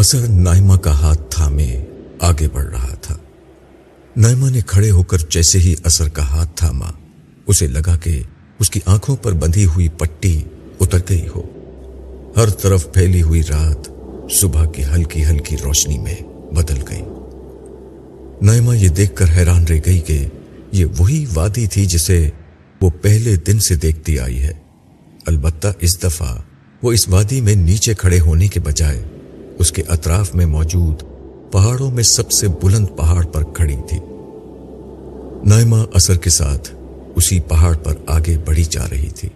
اثر نائمہ کا ہاتھ تھامے آگے بڑھ رہا تھا۔ نائمہ نے کھڑے ہو کر جیسے ہی اثر کا ہاتھ تھاما، اسے لگا کہ اس کی آنکھوں پر بندھی ہوئی پٹی اتر گئی ہو۔ ہر طرف پھیلی ہوئی رات صبح کی ہلکی ہلکی روشنی میں بدل گئی۔ نائمہ یہ دیکھ کر حیران رہ گئی کہ یہ وہی وادی تھی جسے وہ پہلے دن سے دیکھتی آئی ہے۔ البتہ اس دفعہ وہ اس وادی میں نیچے کھڑے ہونے کے بجائے اس کے اطراف میں موجود پہاڑوں میں سب سے بلند پہاڑ پر کھڑی تھی۔ نائمہ اثر کے ساتھ اسی پہاڑ پر آگے بڑھی جا رہی تھی۔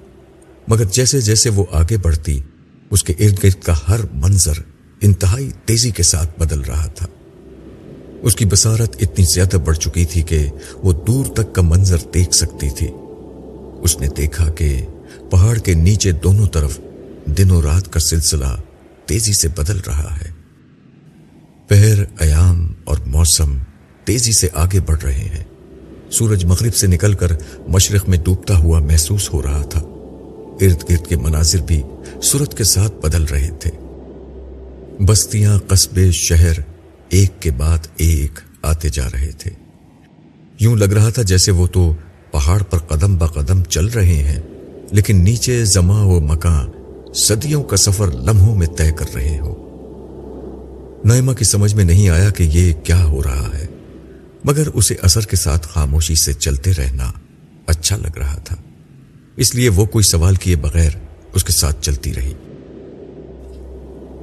مگر جیسے جیسے وہ آگے بڑھتی، اس کے ارد گرد کا ہر منظر انتہائی تیزی کے ساتھ بدل رہا تھا۔ اس کی بسارت اتنی زیادہ بڑھ چکی تھی کہ وہ دور تک کا منظر دیکھ سکتی تھی۔ اس نے دیکھا کہ پہاڑ کے نیچے دونوں طرف دن و رات کا سلسلہ تیزی سے بدل رہا ہے۔ پہر، ایام اور موسم تیزی سے آگے بڑھ رہے ہیں۔ سورج مغرب سے نکل کر مشرق میں ڈوبتا ہوا محسوس ہو رہا تھا۔ ارد گرد کے مناظر بھی صورت کے ساتھ بدل رہے تھے۔ بستیاں، قصبے، شہر ایک کے بعد ایک آتے جا رہے تھے۔ یوں لگ رہا تھا جیسے وہ تو پہاڑ پر قدم با قدم چل رہے ہیں، لیکن نیچے زما و مکان صدیوں کا سفر لمحوں میں طے کر رہے ہو۔ نائمہ کی سمجھ میں نہیں آیا کہ یہ کیا ہو رہا ہے، مگر اسے اثر کے ساتھ خاموشی سے چلتے رہنا اچھا لگ رہا تھا۔ اس لیے وہ کوئی سوال کیے بغیر اس کے ساتھ چلتی رہی۔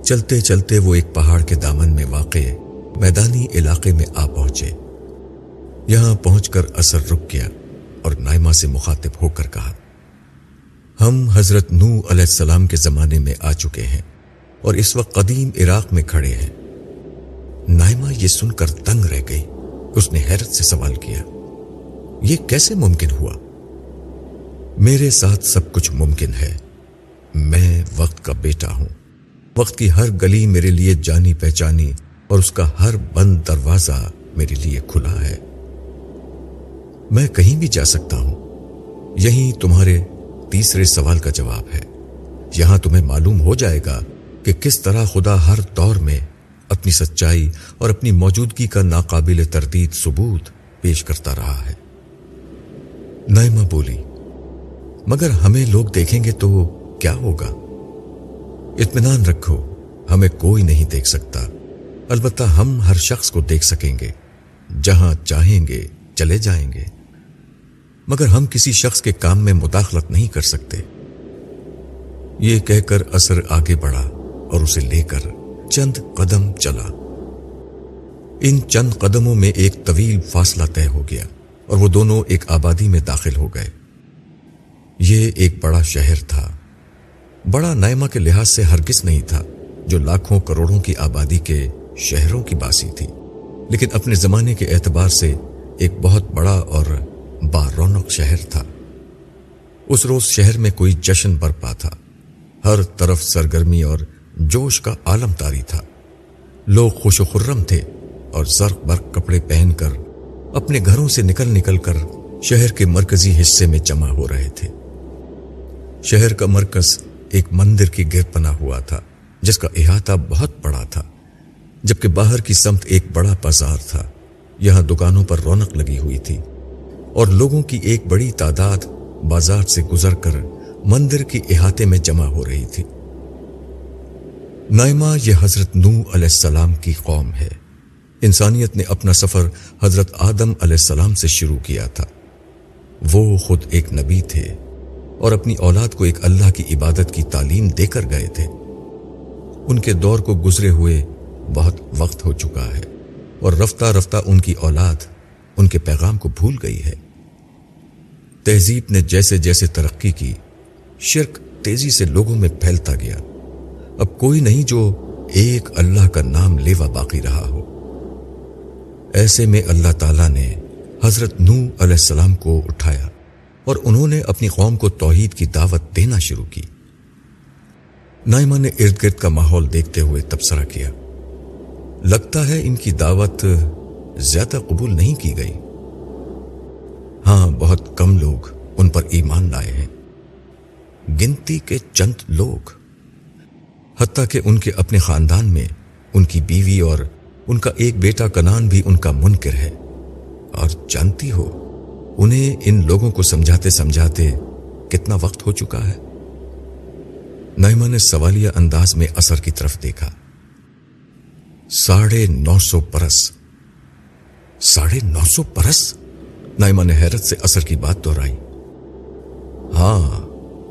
چلتے چلتے وہ ایک پہاڑ کے دامن میں واقع میدانی علاقے میں آ پہنچے۔ یہاں پہنچ کر اثر رک گیا اور نائمہ سے مخاطب ہو کر کہا ہم حضرت نو علیہ السلام کے زمانے میں آ چکے ہیں اور اس وقت قدیم عراق میں کھڑے ہیں۔ نائمہ یہ سن کر تنگ رہ گئی۔ اس نے حیرت سے سوال کیا، یہ کیسے ممکن ہوا؟ میرے ساتھ سب کچھ ممکن ہے۔ میں وقت کا بیٹا ہوں۔ وقت کی ہر گلی میرے لیے جانی پہچانی اور اس کا ہر بند دروازہ میرے لیے کھلا ہے۔ میں کہیں بھی جا سکتا ہوں۔ یہی تمہارے تیسرے سوال کا جواب ہے۔ یہاں تمہیں معلوم ہو جائے گا کہ کس طرح خدا ہر دور میں اپنی سچائی اور اپنی موجودگی کا ناقابل تردید ثبوت پیش کرتا رہا ہے۔ نائمہ بولی، مگر ہمیں لوگ دیکھیں گے تو کیا ہوگا؟ اطمینان رکھو، ہمیں کوئی نہیں دیکھ سکتا۔ البتہ ہم ہر شخص کو دیکھ سکیں گے، جہاں چاہیں گے چلے جائیں گے۔ مگر ہم کسی شخص کے کام میں مداخلت نہیں کر سکتے۔ یہ کہہ کر اثر آگے بڑھا اور اسے لے کر چند قدم چلا۔ ان چند قدموں میں ایک طویل فاصلہ طے ہو گیا اور وہ دونوں ایک آبادی میں داخل ہو گئے۔ یہ ایک بڑا شہر تھا۔ بڑا نائمہ کے لحاظ سے ہرگز نہیں تھا جو لاکھوں کروڑوں کی آبادی کے شہروں کی باسی تھی، لیکن اپنے زمانے کے اعتبار سے ایک بہت بڑا اور بارونق شہر تھا۔ اس روز شہر میں کوئی جشن برپا تھا۔ ہر طرف سرگرمی اور جوش کا عالم تاری تھا۔ لوگ خوش و خرم تھے اور زرق برق کپڑے پہن کر اپنے گھروں سے نکل نکل کر شہر کے مرکزی حصے میں جمع ہو رہے تھے۔ شہر کا مرکز ایک مندر کی گر پنا ہوا تھا، جس کا احاطہ بہت بڑا تھا، جبکہ باہر کی سمت ایک بڑا بازار تھا۔ یہاں دکانوں پر رونق لگی ہوئی تھی۔ اور لوگوں کی ایک بڑی تعداد بازار سے گزر کر مندر کے احاطے میں جمع ہو رہی تھی۔ نائمہ یہ حضرت نو علیہ السلام کی قوم ہے۔ انسانیت نے اپنا سفر حضرت آدم علیہ السلام سے شروع کیا تھا۔ وہ خود ایک نبی تھے اور اپنی اولاد کو ایک اللہ کی عبادت کی تعلیم دے کر گئے تھے۔ ان کے دور کو گزرے ہوئے بہت وقت ہو چکا ہے اور رفتہ رفتہ ان کی اولاد ان کے پیغام کو بھول گئی ہے۔ تہذیب نے جیسے جیسے ترقی کی، شرک تیزی سے لوگوں میں پھیلتا گیا۔ اب کوئی نہیں جو ایک اللہ کا نام لیوا باقی رہا ہو۔ ایسے میں اللہ تعالی نے حضرت نو علیہ السلام کو اٹھایا اور انہوں نے اپنی قوم کو توحید کی دعوت دینا شروع کی۔ نائمہ نے ارد گرد کا ماحول دیکھتے ہوئے تبصرہ کیا۔ لگتا ہے ان کی دعوت زیادہ قبول نہیں کی گئی۔ ہاں بہت کم لوگ ان پر ایمان لائے ہیں۔ گنتی کے چند لوگ، حتیٰ کہ ان کے اپنے خاندان میں ان کی بیوی اور ان کا ایک بیٹا کنان بھی ان کا منکر ہے۔ اور جانتی ہو، انہیں ان لوگوں کو سمجھاتے سمجھاتے کتنا وقت ہو چکا ہے۔ نائمہ نے سوالیہ انداز میں اثر کی طرف دیکھا۔ ساڑھے نو سو برس۔ ساڑھے نو سو برس نائمہ نے حیرت سے اثر کی بات دہرائی۔ ہاں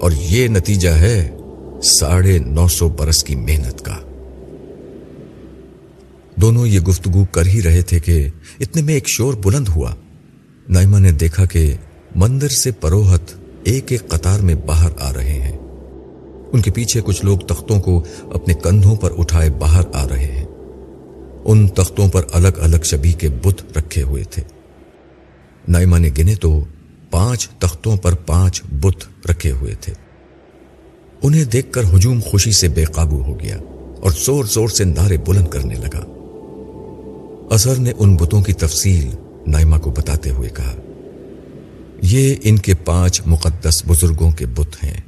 اور یہ نتیجہ ہے ساڑھے نو سو برس کی محنت کا۔ دونوں یہ گفتگو کر ہی رہے تھے کہ اتنے میں ایک شور بلند ہوا۔ نائمہ نے دیکھا کہ مندر سے پروہت ایک ایک قطار میں باہر آ رہے ہیں۔ ان کے پیچھے کچھ لوگ تختوں کو اپنے کندھوں پر اٹھائے باہر آ رہے ہیں۔ ان تختوں پر الگ الگ شبی کے بت رکھے ہوئے تھے۔ نائمہ نے گنے تو پانچ تختوں پر پانچ بت رکھے ہوئے تھے۔ انہیں دیکھ کر ہجوم خوشی سے بے قابو ہو گیا اور زور زور سے نعرے بلند کرنے لگا۔ اثر نے ان بتوں کی تفصیل نائمہ کو بتاتے ہوئے کہا، یہ ان کے پانچ مقدس بزرگوں کے بت ہیں،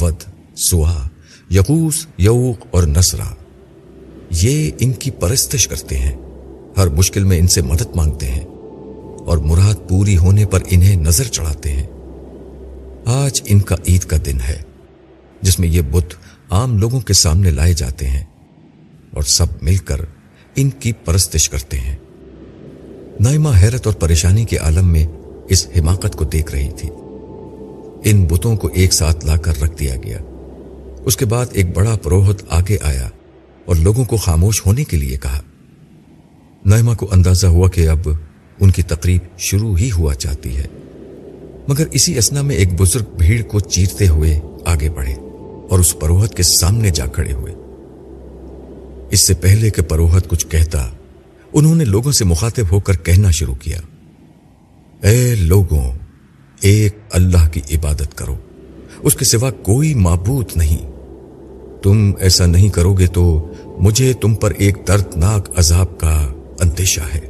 ود، سوا، یقوس، یوق اور نسرا یہ ان کی پرستش کرتے ہیں۔ ہر مشکل میں ان سے مدد مانگتے ہیں اور مراد پوری ہونے پر انہیں نظر چڑھاتے ہیں۔ آج ان کا عید کا دن ہے، جس میں یہ بت عام لوگوں کے سامنے لائے جاتے ہیں اور سب مل کر ان کی پرستش کرتے ہیں۔ نائمہ حیرت اور پریشانی کے عالم میں اس حماقت کو دیکھ رہی تھی۔ ان بتوں کو ایک ساتھ لا کر رکھ دیا گیا۔ اس کے بعد ایک بڑا پروہت آگے آیا۔ اور لوگوں کو خاموش ہونے کے لیے کہا۔ نائمہ کو اندازہ ہوا کہ اب ان کی تقریب شروع ہی ہوا چاہتی ہے۔ مگر اسی اسنا میں ایک بزرگ بھیڑ کو چیرتے ہوئے آگے بڑھے اور اس پروہت کے سامنے جا کھڑے ہوئے۔ اس سے پہلے کہ پروہت کچھ کہتا، انہوں نے لوگوں سے مخاطب ہو کر کہنا شروع کیا۔ اے لوگوں، ایک اللہ کی عبادت کرو، اس کے سوا کوئی معبود نہیں۔ تم ایسا نہیں کرو گے تو مجھے تم پر ایک دردناک عذاب کا اندیشہ ہے۔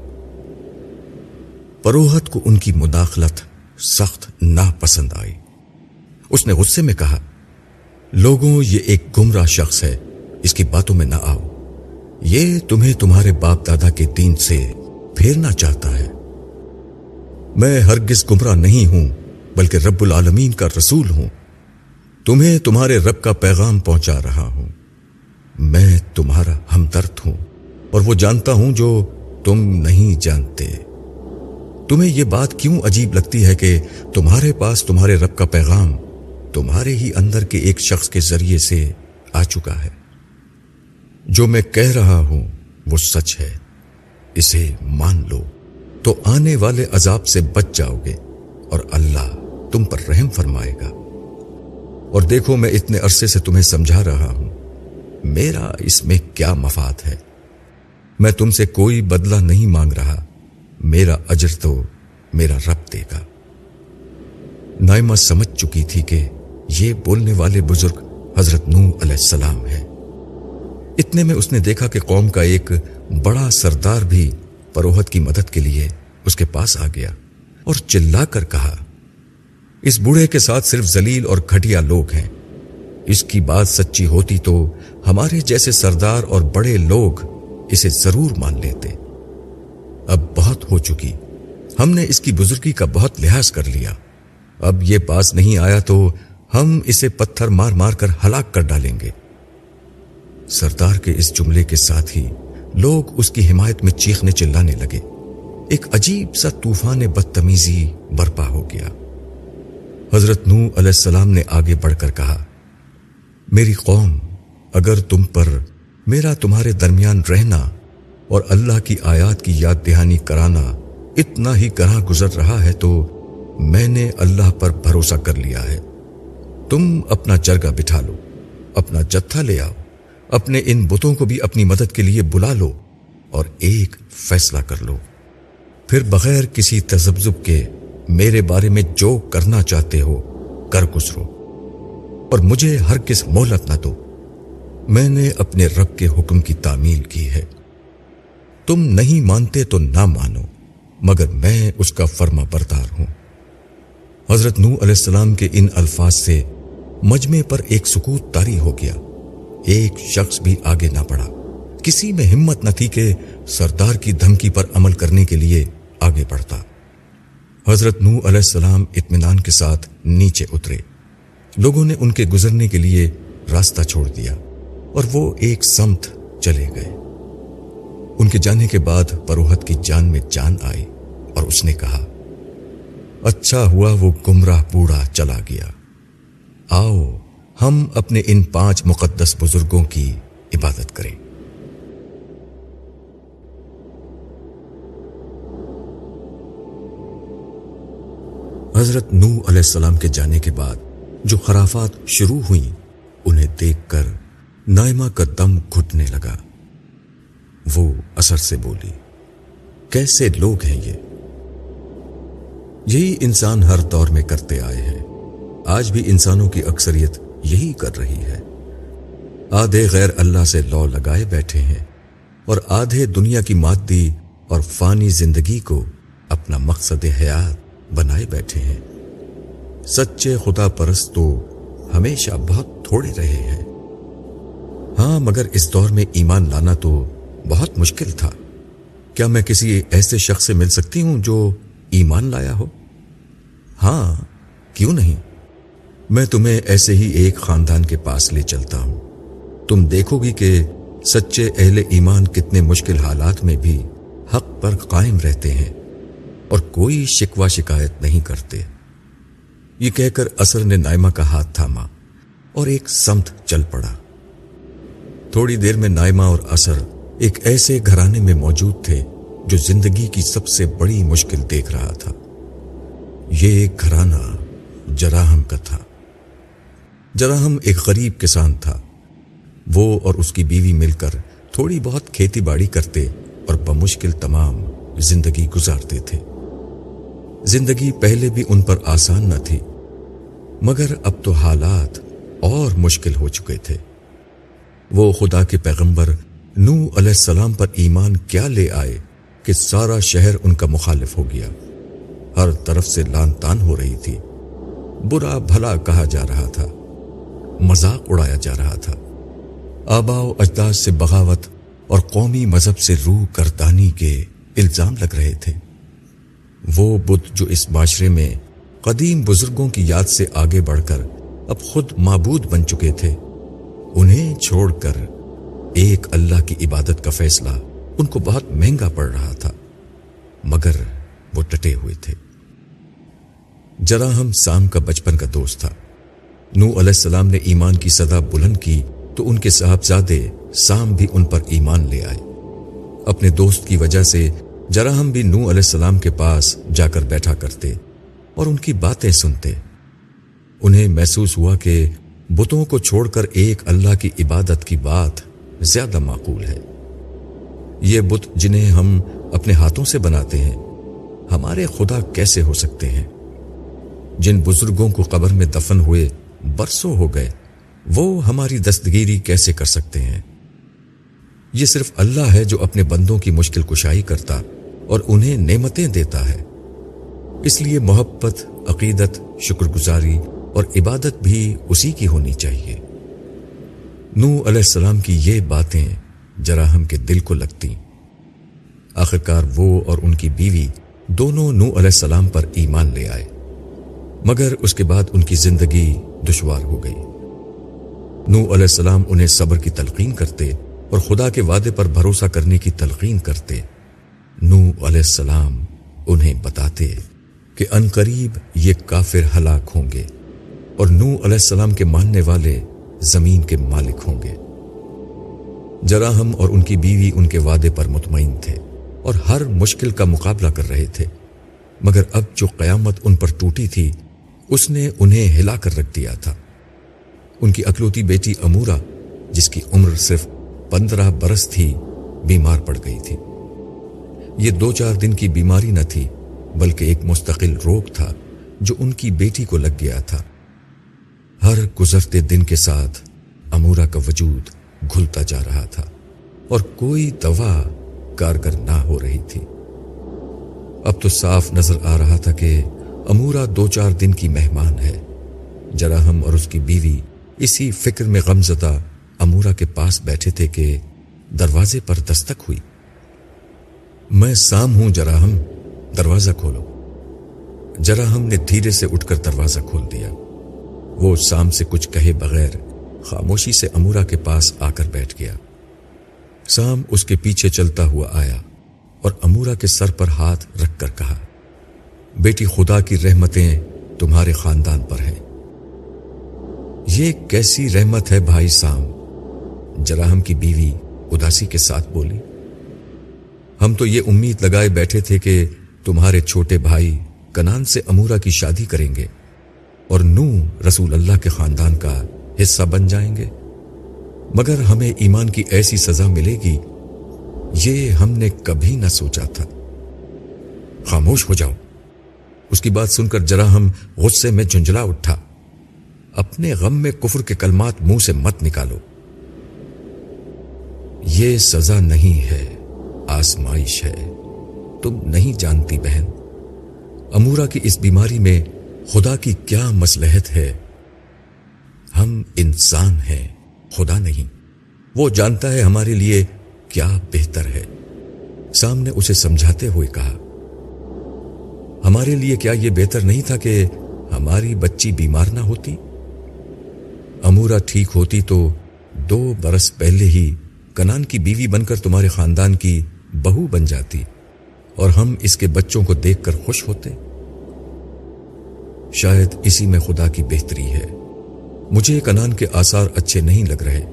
پروہت کو ان کی مداخلت سخت ناپسند آئی۔ اس نے غصے میں کہا، لوگوں، یہ ایک گمراہ شخص ہے، اس کی باتوں میں نہ آؤ۔ یہ تمہیں تمہارے باپ دادا کے دین سے پھیرنا چاہتا ہے۔ میں ہرگز گمراہ نہیں ہوں، بلکہ رب العالمین کا رسول ہوں۔ تمہیں تمہارے رب کا پیغام پہنچا رہا ہوں۔ میں تمہارا ہمدرد ہوں اور وہ جانتا ہوں جو تم نہیں جانتے۔ تمہیں یہ بات کیوں عجیب لگتی ہے کہ تمہارے پاس تمہارے رب کا پیغام تمہارے ہی اندر کے ایک شخص کے ذریعے سے آ چکا ہے۔ جو میں کہہ رہا ہوں وہ سچ ہے۔ اسے مان لو۔ تو آنے والے عذاب سے بچ جاؤ گے اور اللہ تم پر رحم فرمائے گا۔ اور دیکھو میں اتنے عرصے سے تمہیں سمجھا رہا ہوں۔ میرا اس میں کیا مفاد ہے؟ میں تم سے کوئی بدلہ نہیں مانگ رہا۔ میرا اجر تو میرا رب دے گا۔ نائمہ سمجھ چکی تھی کہ یہ بولنے والے بزرگ حضرت نو علیہ السلام ہے اتنے میں اس نے دیکھا کہ قوم کا ایک بڑا سردار بھی پروہت کی مدد کے لیے اس کے پاس آ گیا اور چلا کر کہا، اس بوڑھے کے ساتھ صرف زلیل اور گھٹیا لوگ ہیں۔ اس کی بات سچی ہوتی تو ہمارے جیسے سردار اور بڑے لوگ اسے ضرور مان لیتے۔ اب بہت ہو چکی۔ ہم نے اس کی بزرگی کا بہت لحاظ کر لیا۔ اب یہ پاس نہیں آیا تو ہم اسے پتھر مار مار کر ہلاک کر ڈالیں گے۔ سردار کے اس جملے کے ساتھ ہی لوگ اس کی حمایت میں چیخنے چلانے لگے۔ ایک عجیب سا طوفان بدتمیزی برپا ہو گیا۔ حضرت نو علیہ السلام نے آگے بڑھ کر کہا، میری قوم اگر تم پر میرا تمہارے درمیان رہنا اور اللہ کی آیات کی یاد دہانی کرانا اتنا ہی گراں گزر رہا ہے تو میں نے اللہ پر بھروسہ کر لیا ہے۔ تم اپنا جرگا بٹھا لو، اپنا جتھا لے آؤ، اپنے ان بتوں کو بھی اپنی مدد کے لیے بلا لو اور ایک فیصلہ کر لو۔ پھر بغیر کسی تذبذب کے میرے بارے میں جو کرنا چاہتے ہو، کر گزرو۔ اور مجھے ہر کس مہلت نہ دو۔ میں نے اپنے رب کے حکم کی تعمیل کی ہے۔ تم نہیں مانتے تو نہ مانو، مگر میں اس کا فرما بردار ہوں۔ حضرت نو علیہ السلام کے ان الفاظ سے مجمع پر ایک سکوت تاری ہو گیا۔ ایک شخص بھی آگے نہ پڑا کسی میں ہمت نہ تھی کہ سردار کی دھمکی پر عمل کرنے کے لیے آگے بڑھتا۔ حضرت نو علیہ السلام اطمینان کے ساتھ نیچے اترے۔ لوگوں نے ان کے گزرنے کے لیے راستہ چھوڑ دیا۔ اور وہ ایک سمت چلے گئے۔ ان کے جانے کے بعد پروہت کی جان میں جان آئی اور اس نے کہا اچھا ہوا وہ گمراہ بوڑھا چلا گیا۔ آؤ، ہم اپنے ان پانچ مقدس بزرگوں کی عبادت کریں۔ حضرت نو علیہ السلام کے جانے کے بعد جو خرافات شروع ہوئیں، انہیں دیکھ کر نائمہ کا دم گھٹنے لگا۔ وہ اثر سے بولی، کیسے لوگ ہیں یہ؟ یہی انسان ہر دور میں کرتے آئے ہیں۔ آج بھی انسانوں کی اکثریت یہی کر رہی ہے۔ آدھے غیر اللہ سے لو لگائے بیٹھے ہیں اور آدھے دنیا کی مادی اور فانی زندگی کو اپنا مقصد حیات بنائے بیٹھے ہیں۔ سچے خدا پرست تو ہمیشہ بہت تھوڑے رہے ہیں۔ ہاں مگر اس دور میں ایمان لانا تو بہت مشکل تھا۔ کیا میں کسی ایسے شخص سے مل سکتی ہوں جو ایمان لایا ہو؟ ہاں کیوں نہیں؟ میں تمہیں ایسے ہی ایک خاندان کے پاس لے چلتا ہوں۔ تم دیکھو گی کہ سچے اہل ایمان کتنے مشکل حالات میں بھی حق پر قائم رہتے ہیں اور کوئی شکوا شکایت نہیں کرتے۔ یہ کہہ کر اثر نے نائمہ کا ہاتھ تھاما اور ایک سمت چل پڑا۔ تھوڑی دیر میں نائمہ اور اثر ایک ایسے گھرانے میں موجود تھے جو زندگی کی سب سے بڑی مشکل دیکھ رہا تھا۔ یہ ایک گھرانہ جراہم کا تھا۔ جراہم ایک غریب کسان تھا۔ وہ اور اس کی بیوی مل کر تھوڑی بہت کھیتی باڑی کرتے اور بمشکل تمام زندگی گزارتے تھے۔ زندگی پہلے بھی ان پر آسان نہ تھی، مگر اب تو حالات اور مشکل ہو چکے تھے۔ وہ خدا کے پیغمبر نو علیہ السلام پر ایمان کیا لے آئے کہ سارا شہر ان کا مخالف ہو گیا۔ ہر طرف سے لان تان ہو رہی تھی۔ برا بھلا کہا جا رہا تھا۔ مذاق اڑایا جا رہا تھا۔ آبا و اجداد سے بغاوت اور قومی مذہب سے روح کردانی کے الزام لگ رہے تھے۔ وہ بت جو اس معاشرے میں قدیم بزرگوں کی یاد سے آگے بڑھ کر اب خود معبود بن چکے تھے۔ انہیں چھوڑ کر ایک اللہ کی عبادت کا فیصلہ ان کو بہت مہنگا پڑ رہا تھا، مگر وہ ٹٹے ہوئے تھے۔ جرا ہم سام کا بچپن کا دوست تھا۔ نو علیہ السلام نے ایمان کی صدا بلند کی تو ان کے صاحبزادے سام بھی ان پر ایمان لے آئے۔ اپنے دوست کی وجہ سے جراہم بھی نو علیہ السلام کے پاس جا کر بیٹھا کرتے اور ان کی باتیں سنتے۔ انہیں محسوس ہوا کہ بتوں کو چھوڑ کر ایک اللہ کی عبادت کی بات زیادہ معقول ہے۔ یہ بت جنہیں ہم اپنے ہاتھوں سے بناتے ہیں، ہمارے خدا کیسے ہو سکتے ہیں؟ جن بزرگوں کو قبر میں دفن ہوئے برسوں ہو گئے، وہ ہماری دستگیری کیسے کر سکتے ہیں؟ یہ صرف اللہ ہے جو اپنے بندوں کی مشکل کشائی کرتا اور انہیں نعمتیں دیتا ہے۔ اس لیے محبت، عقیدت شکر گزاری اور عبادت بھی اسی کی ہونی چاہیے۔ نو علیہ السلام کی یہ باتیں جراہم کے دل کو لگتی آخرکار وہ اور ان کی بیوی دونوں نو علیہ السلام پر ایمان لے آئے۔ مگر اس کے بعد ان کی زندگی دشوار ہو گئی۔ نو علیہ السلام انہیں صبر کی تلقین کرتے اور خدا کے وعدے پر بھروسہ کرنے کی تلقین کرتے۔ نو علیہ السلام انہیں بتاتے کہ قریب یہ کافر ہلاک ہوں گے۔ اور نو علیہ السلام کے ماننے والے زمین کے مالک ہوں گے۔ جراہم اور ان کی بیوی ان کے وعدے پر مطمئن تھے اور ہر مشکل کا مقابلہ کر رہے تھے۔ مگر اب جو قیامت ان پر ٹوٹی تھی، اس نے انہیں ہلا کر رکھ دیا تھا۔ ان کی اکلوتی بیٹی امورا جس کی عمر صرف پندرہ برس تھی، بیمار پڑ گئی تھی۔ یہ دو چار دن کی بیماری نہ تھی، بلکہ ایک مستقل روگ تھا جو ان کی بیٹی کو لگ گیا تھا۔ ہر گزرتے دن کے ساتھ امورا کا وجود گھلتا جا رہا تھا اور کوئی دوا کارگر نہ ہو رہی تھی۔ اب تو صاف نظر آ رہا تھا کہ امورا دو چار دن کی مہمان ہے۔ جراہم اور اس کی بیوی اسی فکر میں غمزدہ امورا کے پاس بیٹھے تھے کہ دروازے پر دستک ہوئی۔ میں سام ہوں جراہم دروازہ کھولو۔ جراہم نے دھیرے سے اٹھ کر دروازہ کھول دیا۔ وہ سام سے کچھ کہے بغیر خاموشی سے امورا کے پاس آ کر بیٹھ گیا۔ سام اس کے پیچھے چلتا ہوا آیا اور امورا کے سر پر ہاتھ رکھ کر کہا، بیٹی خدا کی رحمتیں تمہارے خاندان پر ہیں۔ یہ کیسی رحمت ہے بھائی سام جراہم کی بیوی اداسی کے ساتھ بولی، ہم تو یہ امید لگائے بیٹھے تھے کہ تمہارے چھوٹے بھائی کنان سے امورا کی شادی کریں گے۔ اور نو رسول اللہ کے خاندان کا حصہ بن جائیں گے۔ مگر ہمیں ایمان کی ایسی سزا ملے گی، یہ ہم نے کبھی نہ سوچا تھا۔ خاموش ہو جاؤ۔ اس کی بات سن کر جرا ہم غصے میں جھنجلا اٹھا۔ اپنے غم میں کفر کے کلمات منہ سے مت نکالو۔ یہ سزا نہیں ہے آسمائش ہے۔ تم نہیں جانتی بہن۔ امورا کی اس بیماری میں خدا کی کیا مسلحت ہے؟ ہم انسان ہیں، خدا نہیں۔ وہ جانتا ہے ہمارے لیے کیا بہتر ہے۔ سامنے اسے سمجھاتے ہوئے کہا، ہمارے لیے کیا یہ بہتر نہیں تھا کہ ہماری بچی بیمار نہ ہوتی؟ امورا ٹھیک ہوتی تو دو برس پہلے ہی کنان کی بیوی بن کر تمہارے خاندان کی بہو بن جاتی اور ہم اس کے بچوں کو دیکھ کر خوش ہوتے؟ شاید اسی میں خدا کی بہتری ہے۔ مجھے کنان کے آثار اچھے نہیں لگ رہے۔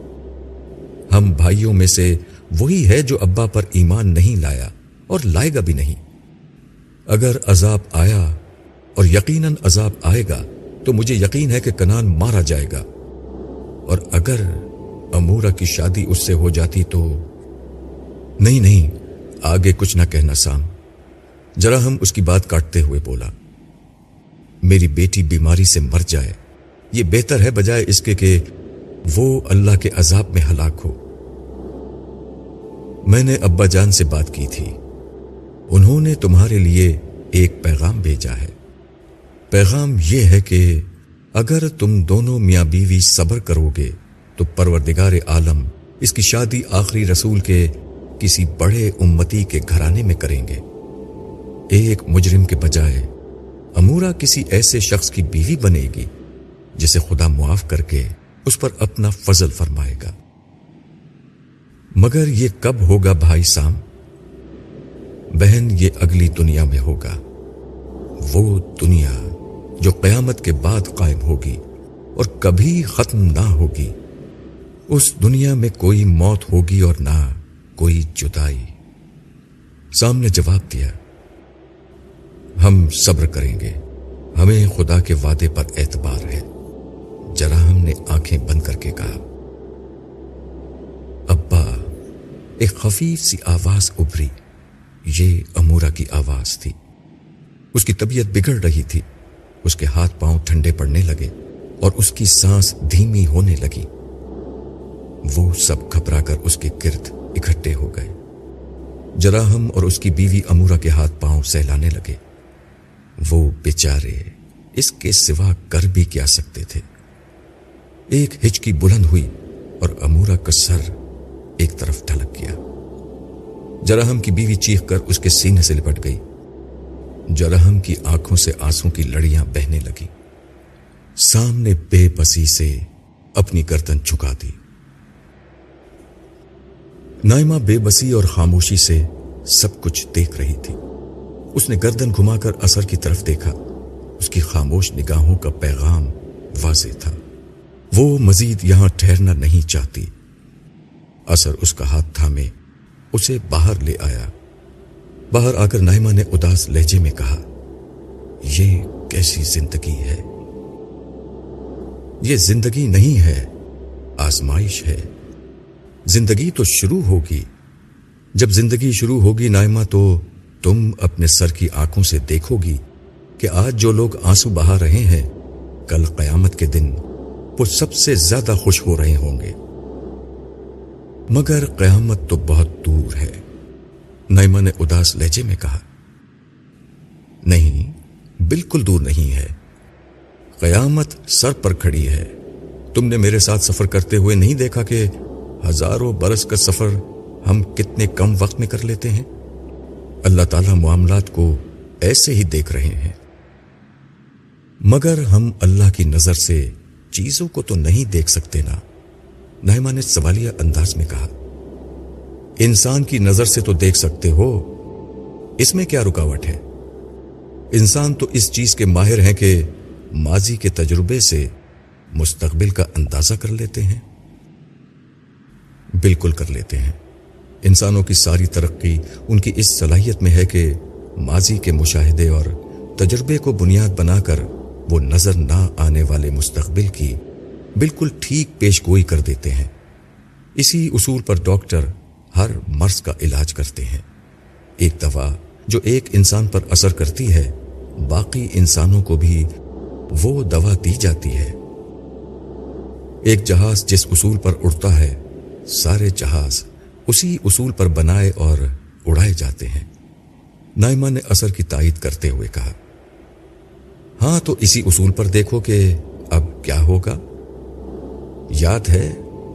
ہم بھائیوں میں سے وہی ہے جو ابا پر ایمان نہیں لایا اور لائے گا بھی نہیں۔ اگر عذاب آیا اور یقیناً عذاب آئے گا، تو مجھے یقین ہے کہ کنان مارا جائے گا۔ اور اگر امورا کی شادی اس سے ہو جاتی تو نہیں نہیں، آگے کچھ نہ کہنا سام۔ ذرا ہم اس کی بات کاٹتے ہوئے بولا۔ میری بیٹی بیماری سے مر جائے۔ یہ بہتر ہے بجائے اس کے کہ وہ اللہ کے عذاب میں ہلاک ہو۔ میں نے ابا جان سے بات کی تھی۔ انہوں نے تمہارے لیے ایک پیغام بھیجا ہے۔ پیغام یہ ہے کہ اگر تم دونوں میاں بیوی صبر کرو گے، تو پروردگار عالم اس کی شادی آخری رسول کے کسی بڑے امتی کے گھرانے میں کریں گے۔ ایک مجرم کے بجائے امورا کسی ایسے شخص کی بیوی بنے گی جسے خدا معاف کر کے اس پر اپنا فضل فرمائے گا۔ مگر یہ کب ہوگا بھائی سام؟ بہن، یہ اگلی دنیا میں ہوگا۔ وہ دنیا جو قیامت کے بعد قائم ہوگی اور کبھی ختم نہ ہوگی۔ اس دنیا میں کوئی موت ہوگی اور نہ کوئی جدائی۔ سام نے جواب دیا ہم صبر کریں گے۔ ہمیں خدا کے وعدے پر اعتبار ہے۔ جراہم نے آنکھیں بند کر کے کہا، ابا، ایک خفیف سی آواز ابری یہ امورا کی آواز تھی۔ اس کی طبیعت بگڑ رہی تھی۔ اس کے ہاتھ پاؤں ٹھنڈے پڑنے لگے اور اس کی سانس دھیمی ہونے لگی۔ وہ سب گھبرا کر اس کے گرد اکٹھے ہو گئے۔ جراہم اور اس کی بیوی امورا کے ہاتھ پاؤں سہلانے لگے۔ وہ بیچارے اس کے سوا کر بھی کیا سکتے تھے۔ ایک ہچکی بلند ہوئی اور امورا کا سر ایک طرف ڈھلک گیا۔ جراہم کی بیوی چیخ کر اس کے سینے سے لپٹ گئی۔ جراہم کی آنکھوں سے آنسوں کی لڑیاں بہنے لگی سامنے بے بسی سے اپنی گردن چکا دی۔ نائمہ بے بسی اور خاموشی سے سب کچھ دیکھ رہی تھی۔ اس نے گردن گھما کر اثر کی طرف دیکھا۔ اس کی خاموش نگاہوں کا پیغام واضح تھا۔ وہ مزید یہاں ٹھہرنا نہیں چاہتی۔ اثر اس کا ہاتھ تھامے، اسے باہر لے آیا۔ باہر آ کر نائمہ نے اداس لہجے میں کہا، یہ کیسی زندگی ہے؟ یہ زندگی نہیں ہے، آزمائش ہے۔ زندگی تو شروع ہوگی۔ جب زندگی شروع ہوگی نائمہ تو تم اپنے سر کی آنکھوں سے دیکھو گی کہ آج جو لوگ آنسو بہا رہے ہیں، کل قیامت کے دن وہ سب سے زیادہ خوش ہو رہے ہوں گے۔ مگر قیامت تو بہت دور ہے نیما نے اداس لہجے میں کہا۔ نہیں، بالکل دور نہیں ہے۔ قیامت سر پر کھڑی ہے۔ تم نے میرے ساتھ سفر کرتے ہوئے نہیں دیکھا کہ ہزاروں برس کا سفر ہم کتنے کم وقت میں کر لیتے ہیں؟ اللہ تعالیٰ معاملات کو ایسے ہی دیکھ رہے ہیں۔ مگر ہم اللہ کی نظر سے چیزوں کو تو نہیں دیکھ سکتے نا۔ نائمہ نے سوالیہ انداز میں کہا، انسان کی نظر سے تو دیکھ سکتے ہو، اس میں کیا رکاوٹ ہے؟ انسان تو اس چیز کے ماہر ہیں کہ ماضی کے تجربے سے مستقبل کا اندازہ کر لیتے ہیں۔ بالکل کر لیتے ہیں۔ انسانوں کی ساری ترقی ان کی اس صلاحیت میں ہے کہ ماضی کے مشاہدے اور تجربے کو بنیاد بنا کر وہ نظر نہ آنے والے مستقبل کی بالکل ٹھیک پیش گوئی کر دیتے ہیں۔ اسی اصول پر ڈاکٹر ہر مرض کا علاج کرتے ہیں۔ ایک دوا جو ایک انسان پر اثر کرتی ہے، باقی انسانوں کو بھی وہ دوا دی جاتی ہے۔ ایک جہاز جس اصول پر اڑتا ہے، سارے جہاز اسی اصول پر بنائے اور اڑائے جاتے ہیں۔ نائمہ نے اثر کی تائید کرتے ہوئے کہا ہاں تو اسی اصول پر دیکھو کہ اب کیا ہوگا۔ یاد ہے،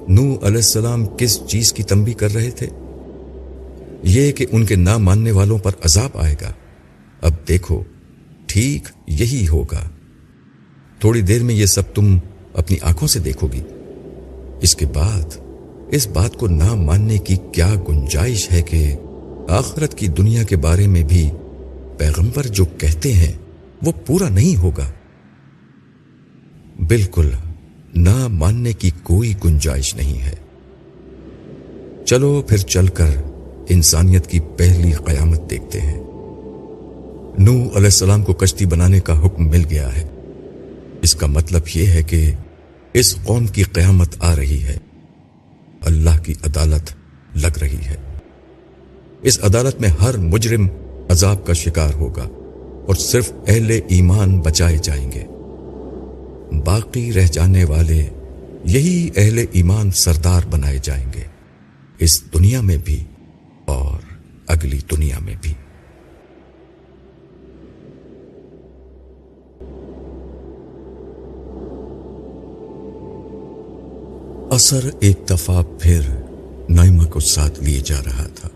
نو علیہ السلام کس چیز کی تنبی کر رہے تھے؟ یہ کہ ان کے نہ ماننے والوں پر عذاب آئے گا۔ اب دیکھو، ٹھیک یہی ہوگا۔ تھوڑی دیر میں یہ سب تم اپنی آنکھوں سے دیکھو گی۔ اس کے بعد اس بات کو نہ ماننے کی کیا گنجائش ہے کہ آخرت کی دنیا کے بارے میں بھی پیغمبر جو کہتے ہیں وہ پورا نہیں ہوگا۔ بالکل نہ ماننے کی کوئی گنجائش نہیں ہے۔ چلو پھر چل کر انسانیت کی پہلی قیامت دیکھتے ہیں۔ نو علیہ السلام کو کشتی بنانے کا حکم مل گیا ہے۔ اس کا مطلب یہ ہے کہ اس قوم کی قیامت آ رہی ہے۔ اللہ کی عدالت لگ رہی ہے۔ اس عدالت میں ہر مجرم عذاب کا شکار ہوگا اور صرف اہل ایمان بچائے جائیں گے۔ باقی رہ جانے والے یہی اہل ایمان سردار بنائے جائیں گے۔ اس دنیا میں بھی اور اگلی دنیا میں بھی۔ اثر ایک دفعہ پھر نائمہ کو ساتھ لیے جا رہا تھا۔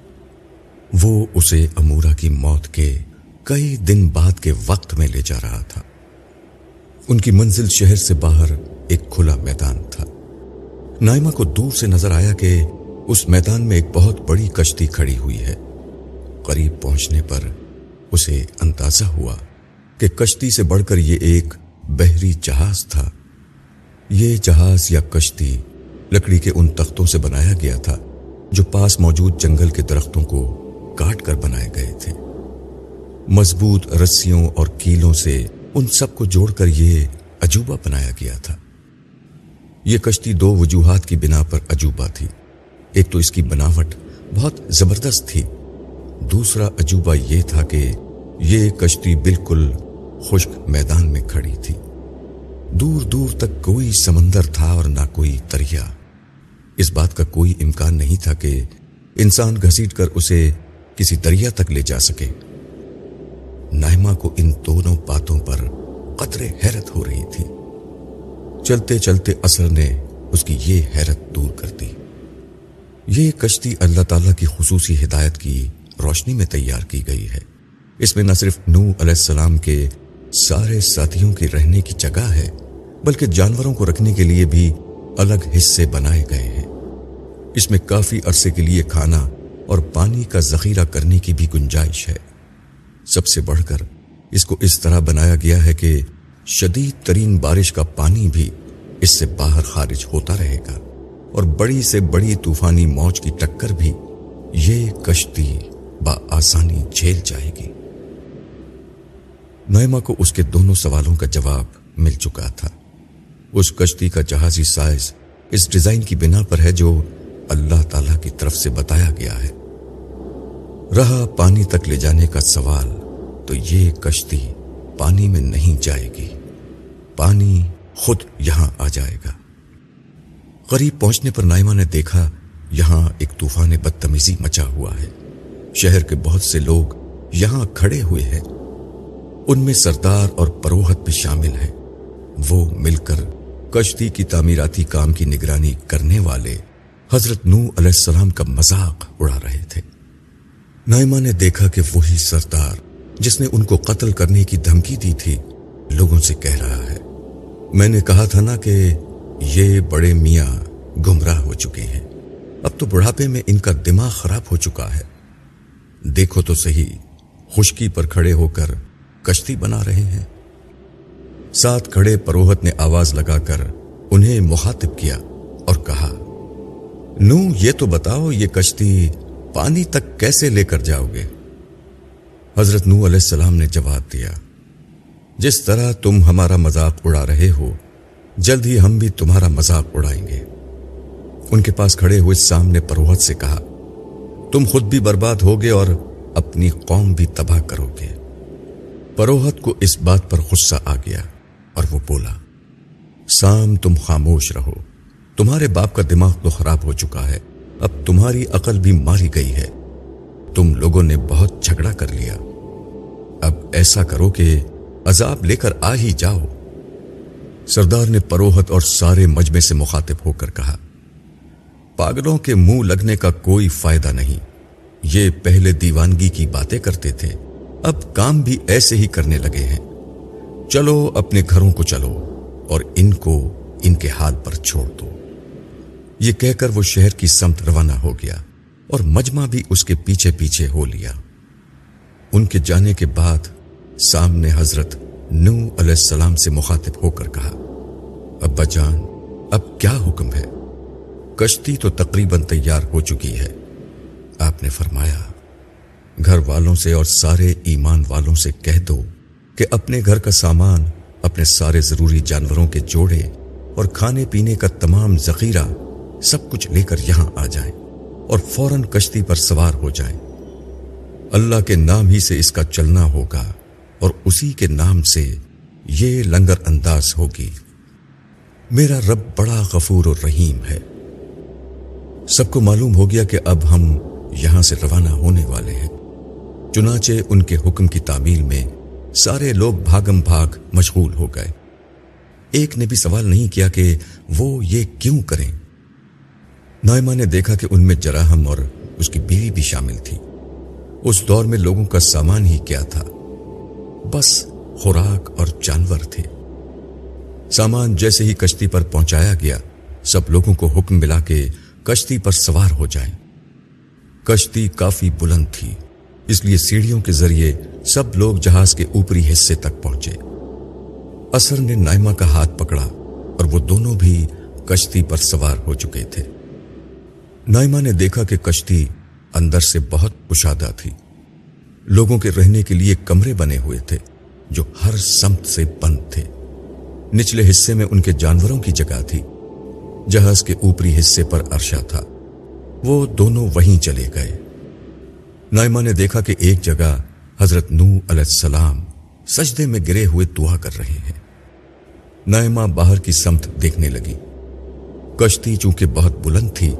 وہ اسے امورا کی موت کے کئی دن بعد کے وقت میں لے جا رہا تھا۔ ان کی منزل شہر سے باہر ایک کھلا میدان تھا۔ نائمہ کو دور سے نظر آیا کہ اس میدان میں ایک بہت بڑی کشتی کھڑی ہوئی ہے۔ قریب پہنچنے پر اسے اندازہ ہوا کہ کشتی سے بڑھ کر یہ ایک بحری جہاز تھا۔ یہ جہاز یا کشتی لکڑی کے ان تختوں سے بنایا گیا تھا جو پاس موجود جنگل کے درختوں کو کاٹ کر بنائے گئے تھے۔ مضبوط رسیوں اور کیلوں سے ان سب کو جوڑ کر یہ عجوبہ بنایا گیا تھا۔ یہ کشتی دو وجوہات کی بنا پر عجوبہ تھی۔ ایک تو اس کی بناوٹ بہت زبردست تھی۔ دوسرا عجوبہ یہ تھا کہ یہ کشتی بالکل خشک میدان میں کھڑی تھی۔ دور دور تک کوئی سمندر تھا اور نہ کوئی دریا۔ اس بات کا کوئی امکان نہیں تھا کہ انسان گھسیٹ کر اسے کسی دریا تک لے جا سکے۔ نائمہ کو ان دونوں باتوں پر قطرے حیرت ہو رہی تھی۔ چلتے چلتے اثر نے اس کی یہ حیرت دور کر دی۔ یہ کشتی اللہ تعالی کی خصوصی ہدایت کی روشنی میں تیار کی گئی ہے۔ اس میں نہ صرف نو علیہ السلام کے سارے ساتھیوں کی رہنے کی جگہ ہے، بلکہ جانوروں کو رکھنے کے لیے بھی الگ حصے بنائے گئے ہیں۔ اس میں کافی عرصے کے لیے کھانا اور پانی کا ذخیرہ کرنے کی بھی گنجائش ہے۔ سب سے بڑھ کر اس کو اس طرح بنایا گیا ہے کہ شدید ترین بارش کا پانی بھی اس سے باہر خارج ہوتا رہے گا اور بڑی سے بڑی طوفانی موج کی ٹکر بھی یہ کشتی با آسانی جھیل جائے گی۔ نوئما کو اس کے دونوں سوالوں کا جواب مل چکا تھا۔ اس کشتی کا جہازی سائز اس ڈیزائن کی بنا پر ہے جو اللہ تعالی کی طرف سے بتایا گیا ہے۔ رہا پانی تک لے جانے کا سوال تو یہ کشتی پانی میں نہیں جائے گی۔ پانی خود یہاں آ جائے گا۔ قریب پہنچنے پر نائمہ نے دیکھا یہاں ایک طوفان بدتمیزی مچا ہوا ہے۔ شہر کے بہت سے لوگ یہاں کھڑے ہوئے ہیں۔ ان میں سردار اور پروہت بھی شامل ہیں۔ وہ مل کر کشتی کی تعمیراتی کام کی نگرانی کرنے والے حضرت نو علیہ السلام کا مذاق اڑا رہے تھے۔ نائمہ نے دیکھا کہ وہی سردار جس نے ان کو قتل کرنے کی دھمکی دی تھی، لوگوں سے کہہ رہا ہے، میں نے کہا تھا نا کہ یہ بڑے میاں گمراہ ہو چکے ہیں۔ اب تو بڑھاپے میں ان کا دماغ خراب ہو چکا ہے۔ دیکھو تو صحیح، خشکی پر کھڑے ہو کر کشتی بنا رہے ہیں۔ ساتھ کھڑے پروہت نے آواز لگا کر انہیں مخاطب کیا اور کہا، نو، یہ تو بتاؤ، یہ کشتی پانی تک کیسے لے کر جاؤ گے؟ حضرت نو علیہ السلام نے جواب دیا، جس طرح تم ہمارا مذاق اڑا رہے ہو، جلد ہی ہم بھی تمہارا مذاق اڑائیں گے. ان کے پاس کھڑے ہوئے سامنے پروہت سے کہا، تم خود بھی برباد ہوگے اور اپنی قوم بھی تباہ کرو گے. پروہت کو اس بات پر غصہ آ گیا۔ اور وہ بولا، سام، تم خاموش رہو۔ تمہارے باپ کا دماغ تو خراب ہو چکا ہے۔ اب تمہاری عقل بھی ماری گئی ہے۔ تم لوگوں نے بہت جھگڑا کر لیا۔ اب ایسا کرو کہ عذاب لے کر آ ہی جاؤ۔ سردار نے پروہت اور سارے مجمے سے مخاطب ہو کر کہا، پاگلوں کے منہ لگنے کا کوئی فائدہ نہیں۔ یہ پہلے دیوانگی کی باتیں کرتے تھے۔ اب کام بھی ایسے ہی کرنے لگے ہیں۔ چلو، اپنے گھروں کو چلو اور ان کو ان کے حال پر چھوڑ دو۔ یہ کہہ کر وہ شہر کی سمت روانہ ہو گیا اور مجمع بھی اس کے پیچھے پیچھے ہو لیا۔ ان کے جانے کے بعد سامنے حضرت نو علیہ السلام سے مخاطب ہو کر کہا، ابا جان، اب کیا حکم ہے؟ کشتی تو تقریباً تیار ہو چکی ہے۔ آپ نے فرمایا، گھر والوں سے اور سارے ایمان والوں سے کہہ دو۔ کہ اپنے گھر کا سامان اپنے سارے ضروری جانوروں کے جوڑے اور کھانے پینے کا تمام ذخیرہ سب کچھ لے کر یہاں آ جائیں اور فوراً کشتی پر سوار ہو جائیں۔ اللہ کے نام ہی سے اس کا چلنا ہوگا اور اسی کے نام سے یہ لنگر انداز ہوگی۔ میرا رب بڑا غفور اور رحیم ہے۔ سب کو معلوم ہو گیا کہ اب ہم یہاں سے روانہ ہونے والے ہیں۔ چنانچہ ان کے حکم کی تعمیل میں سارے لوگ بھاگم بھاگ مشغول ہو گئے۔ ایک نے بھی سوال نہیں کیا کہ وہ یہ کیوں کریں۔ نائمہ نے دیکھا کہ ان میں جراہم اور اس کی بیوی بھی شامل تھی۔ اس دور میں لوگوں کا سامان ہی کیا تھا۔ بس خوراک اور جانور تھے۔ سامان جیسے ہی کشتی پر پہنچایا گیا، سب لوگوں کو حکم ملا کے کشتی پر سوار ہو جائیں۔ کشتی کافی بلند تھی، اس لیے سیڑھیوں کے ذریعے سب لوگ جہاز کے اوپری حصے تک پہنچے۔ اثر نے نائمہ کا ہاتھ پکڑا اور وہ دونوں بھی کشتی پر سوار ہو چکے تھے۔ نائمہ نے دیکھا کہ کشتی اندر سے بہت کشادہ تھی۔ لوگوں کے رہنے کے لیے کمرے بنے ہوئے تھے جو ہر سمت سے بند تھے۔ نچلے حصے میں ان کے جانوروں کی جگہ تھی۔ جہاز کے اوپری حصے پر عرشہ تھا۔ وہ دونوں وہیں چلے گئے۔ نائمہ نے دیکھا کہ ایک جگہ حضرت نو علیہ السلام سجدے میں گرے ہوئے دعا کر رہے ہیں۔ نائمہ باہر کی سمت دیکھنے لگی۔ کشتی چونکہ بہت بلند تھی،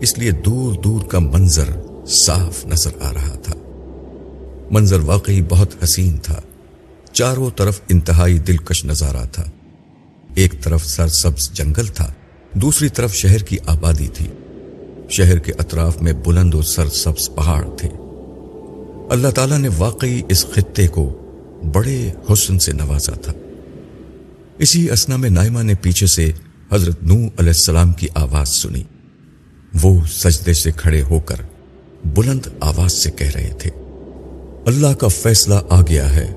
اس لیے دور دور کا منظر صاف نظر آ رہا تھا۔ منظر واقعی بہت حسین تھا۔ چاروں طرف انتہائی دلکش نظارہ تھا۔ ایک طرف سر سبز جنگل تھا، دوسری طرف شہر کی آبادی تھی۔ شہر کے اطراف میں بلند و سر سبز پہاڑ تھے۔ اللہ تعالیٰ نے واقعی اس خطے کو بڑے حسن سے نوازا تھا۔ اسی اسنا میں نائمہ نے پیچھے سے حضرت نو علیہ السلام کی آواز سنی۔ وہ سجدے سے کھڑے ہو کر بلند آواز سے کہہ رہے تھے۔ اللہ کا فیصلہ آ گیا ہے۔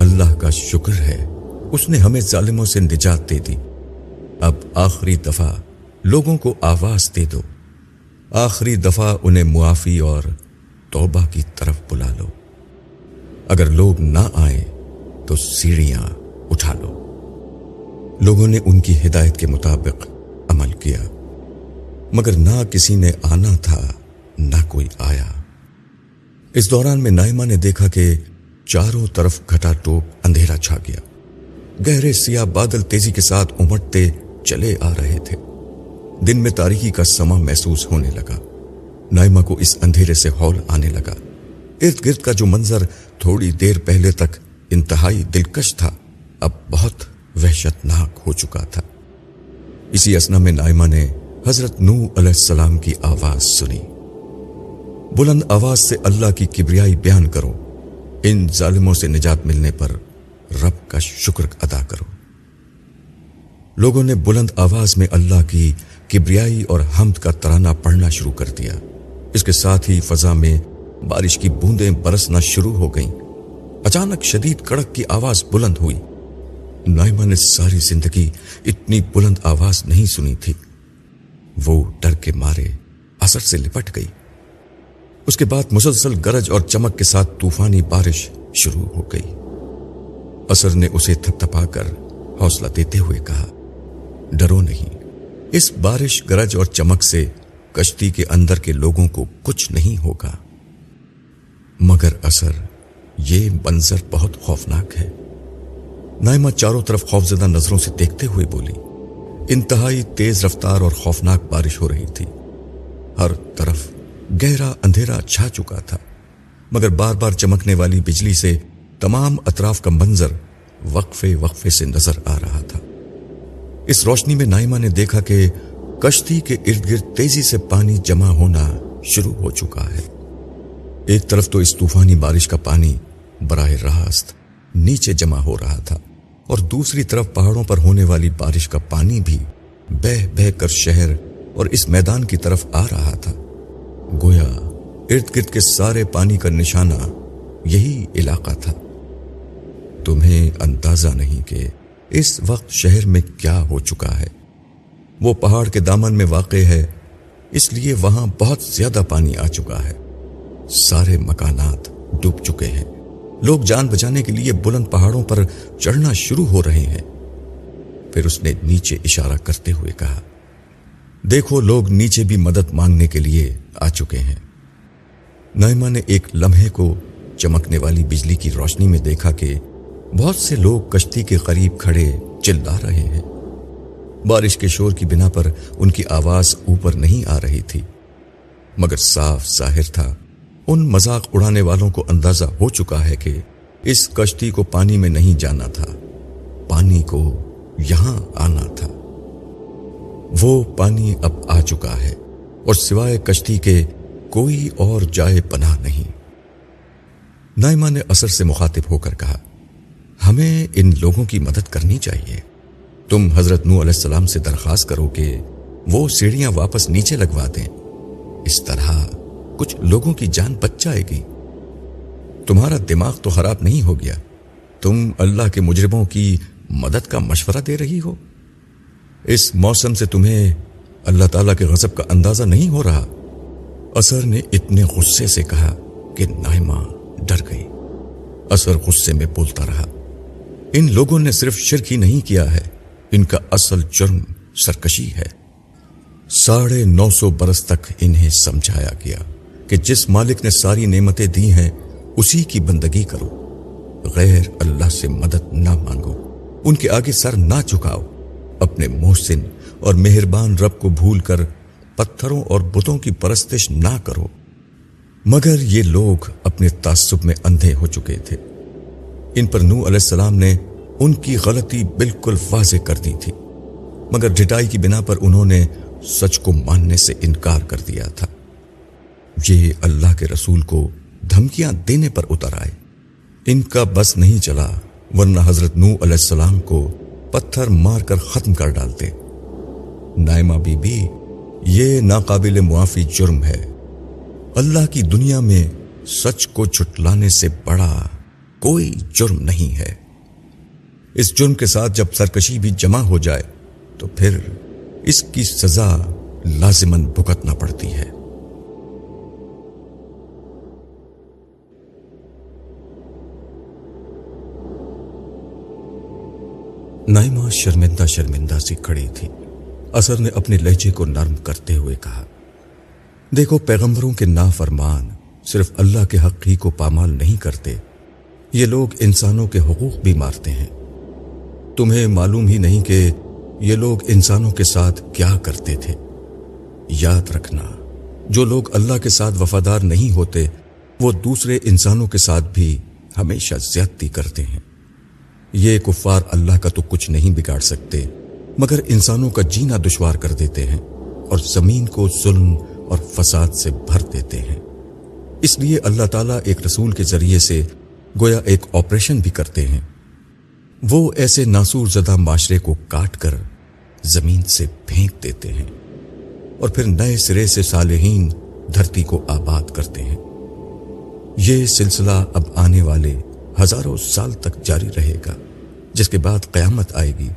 اللہ کا شکر ہے۔ اس نے ہمیں ظالموں سے نجات دے دی۔ اب آخری دفعہ لوگوں کو آواز دے دو۔ آخری دفعہ انہیں معافی اور توبہ کی طرف بلا لو۔ اگر لوگ نہ آئیں تو سیڑھیاں اٹھا لو۔ لوگوں نے ان کی ہدایت کے مطابق عمل کیا۔ مگر نہ کسی نے آنا تھا، نہ کوئی آیا۔ اس دوران میں نائمہ نے دیکھا کہ چاروں طرف گھٹا ٹوپ اندھیرا چھا گیا۔ گہرے سیاہ بادل تیزی کے ساتھ امٹتے چلے آ رہے تھے۔ دن میں تاریخی کا سما محسوس ہونے لگا۔ نائمہ کو اس اندھیرے سے ہال آنے لگا۔ ارد گرد کا جو منظر تھوڑی دیر پہلے تک انتہائی دلکش تھا، اب بہت وحشت ناک ہو چکا تھا۔ اسی اسنا میں نائمہ نے حضرت نو علیہ السلام کی آواز سنی۔ بلند آواز سے اللہ کی کبریائی بیان کرو۔ ان ظالموں سے نجات ملنے پر رب کا شکر ادا کرو۔ لوگوں نے بلند آواز میں اللہ کی کبریائی اور حمد کا ترانہ پڑھنا شروع کر دیا۔ اس کے ساتھ ہی فضا میں بارش کی بوندیں برسنا شروع ہو گئیں۔ اچانک شدید کڑک کی آواز بلند ہوئی۔ نائمہ نے ساری زندگی اتنی بلند آواز نہیں سنی تھی۔ وہ ڈر کے مارے اثر سے لپٹ گئی۔ اس کے بعد مسلسل گرج اور چمک کے ساتھ طوفانی بارش شروع ہو گئی۔ اثر نے اسے تھپ تھپا کر حوصلہ دیتے ہوئے کہا، ڈرو نہیں۔ اس بارش، گرج اور چمک سے کشتی کے اندر کے لوگوں کو کچھ نہیں ہوگا۔ مگر اثر یہ منظر بہت خوفناک ہے۔ نائمہ چاروں طرف خوفزدہ نظروں سے دیکھتے ہوئے بولی، انتہائی تیز رفتار اور خوفناک بارش ہو رہی تھی۔ ہر طرف گہرا اندھیرا چھا چکا تھا، مگر بار بار چمکنے والی بجلی سے تمام اطراف کا منظر وقفے وقفے سے نظر آ رہا تھا۔ اس روشنی میں نائمہ نے دیکھا کہ کشتی کے ارد گرد تیزی سے پانی جمع ہونا شروع ہو چکا ہے۔ ایک طرف تو اس طوفانی بارش کا پانی براہ راست نیچے جمع ہو رہا تھا اور دوسری طرف پہاڑوں پر ہونے والی بارش کا پانی بھی بہ بہ کر شہر اور اس میدان کی طرف آ رہا تھا۔ گویا ارد گرد کے سارے پانی کا نشانہ یہی علاقہ تھا۔ تمہیں اندازہ نہیں کہ اس وقت شہر میں کیا ہو چکا ہے۔ وہ پہاڑ کے دامن میں واقع ہے، اس لیے وہاں بہت زیادہ پانی آ چکا ہے۔ سارے مکانات ڈوب چکے ہیں۔ لوگ جان بچانے کے لیے بلند پہاڑوں پر چڑھنا شروع ہو رہے ہیں۔ پھر اس نے نیچے اشارہ کرتے ہوئے کہا، دیکھو لوگ نیچے بھی مدد مانگنے کے لیے آ چکے ہیں۔ نائمہ نے ایک لمحے کو چمکنے والی بجلی کی روشنی میں دیکھا کہ بہت سے لوگ کشتی کے قریب کھڑے چلا رہے ہیں۔ بارش کے شور کی بنا پر ان کی آواز اوپر نہیں آ رہی تھی۔ مگر صاف ظاہر تھا۔ ان مذاق اڑانے والوں کو اندازہ ہو چکا ہے کہ اس کشتی کو پانی میں نہیں جانا تھا۔ پانی کو یہاں آنا تھا۔ وہ پانی اب آ چکا ہے اور سوائے کشتی کے کوئی اور جائے پناہ نہیں۔ نائمہ نے اثر سے مخاطب ہو کر کہا، ہمیں ان لوگوں کی مدد کرنی چاہیے۔ تم حضرت نو علیہ السلام سے درخواست کرو کہ وہ سیڑھیاں واپس نیچے لگوا دیں۔ اس طرح کچھ لوگوں کی جان بچ جائے گی۔ تمہارا دماغ تو خراب نہیں ہو گیا۔ تم اللہ کے مجربوں کی مدد کا مشورہ دے رہی ہو۔ اس موسم سے تمہیں اللہ تعالی کے غضب کا اندازہ نہیں ہو رہا۔ اثر نے اتنے غصے سے کہا کہ نائمہ ڈر گئی۔ اثر غصے میں بولتا رہا۔ ان لوگوں نے صرف شرک ہی نہیں کیا ہے۔ ان کا اصل جرم سرکشی ہے۔ ساڑھے نو سو برس تک انہیں سمجھایا گیا کہ جس مالک نے ساری نعمتیں دی ہیں، اسی کی بندگی کرو۔ غیر اللہ سے مدد نہ مانگو۔ ان کے آگے سر نہ چکاؤ اپنے محسن اور مہربان رب کو بھول کر پتھروں اور بتوں کی پرستش نہ کرو۔ مگر یہ لوگ اپنے تعصب میں اندھے ہو چکے تھے۔ ان پر نو علیہ السلام نے ان کی غلطی بالکل واضح کر دی تھی، مگر ڈٹائی کی بنا پر انہوں نے سچ کو ماننے سے انکار کر دیا تھا۔ یہ اللہ کے رسول کو دھمکیاں دینے پر اتر آئے۔ ان کا بس نہیں چلا، ورنہ حضرت نو علیہ السلام کو پتھر مار کر ختم کر ڈالتے۔ نائمہ بی بی، یہ ناقابل معافی جرم ہے۔ اللہ کی دنیا میں سچ کو چھٹلانے سے بڑا کوئی جرم نہیں ہے۔ اس جرم کے ساتھ جب سرکشی بھی جمع ہو جائے تو پھر اس کی سزا لازمن بھگتنا پڑتی ہے۔ نائمہ شرمندہ شرمندہ سی کھڑی تھی۔ اثر نے اپنے لہجے کو نرم کرتے ہوئے کہا، دیکھو پیغمبروں کے نافرمان صرف اللہ کے حق ہی کو پامال نہیں کرتے، یہ لوگ انسانوں کے حقوق بھی مارتے ہیں۔ تمہیں معلوم ہی نہیں کہ یہ لوگ انسانوں کے ساتھ کیا کرتے تھے۔ یاد رکھنا، جو لوگ اللہ کے ساتھ وفادار نہیں ہوتے، وہ دوسرے انسانوں کے ساتھ بھی ہمیشہ زیادتی کرتے ہیں۔ یہ کفار اللہ کا تو کچھ نہیں بگاڑ سکتے، مگر انسانوں کا جینا دشوار کر دیتے ہیں اور زمین کو ظلم اور فساد سے بھر دیتے ہیں۔ اس لیے اللہ تعالیٰ ایک رسول کے ذریعے سے گویا ایک آپریشن بھی کرتے ہیں۔ وہ ایسے ناسور زدہ معاشرے کو کاٹ کر زمین سے پھینک دیتے ہیں اور پھر نئے سرے سے صالحین دھرتی کو آباد کرتے ہیں۔ یہ سلسلہ اب آنے والے ہزاروں سال تک جاری رہے گا، جس کے بعد قیامت آئے گی۔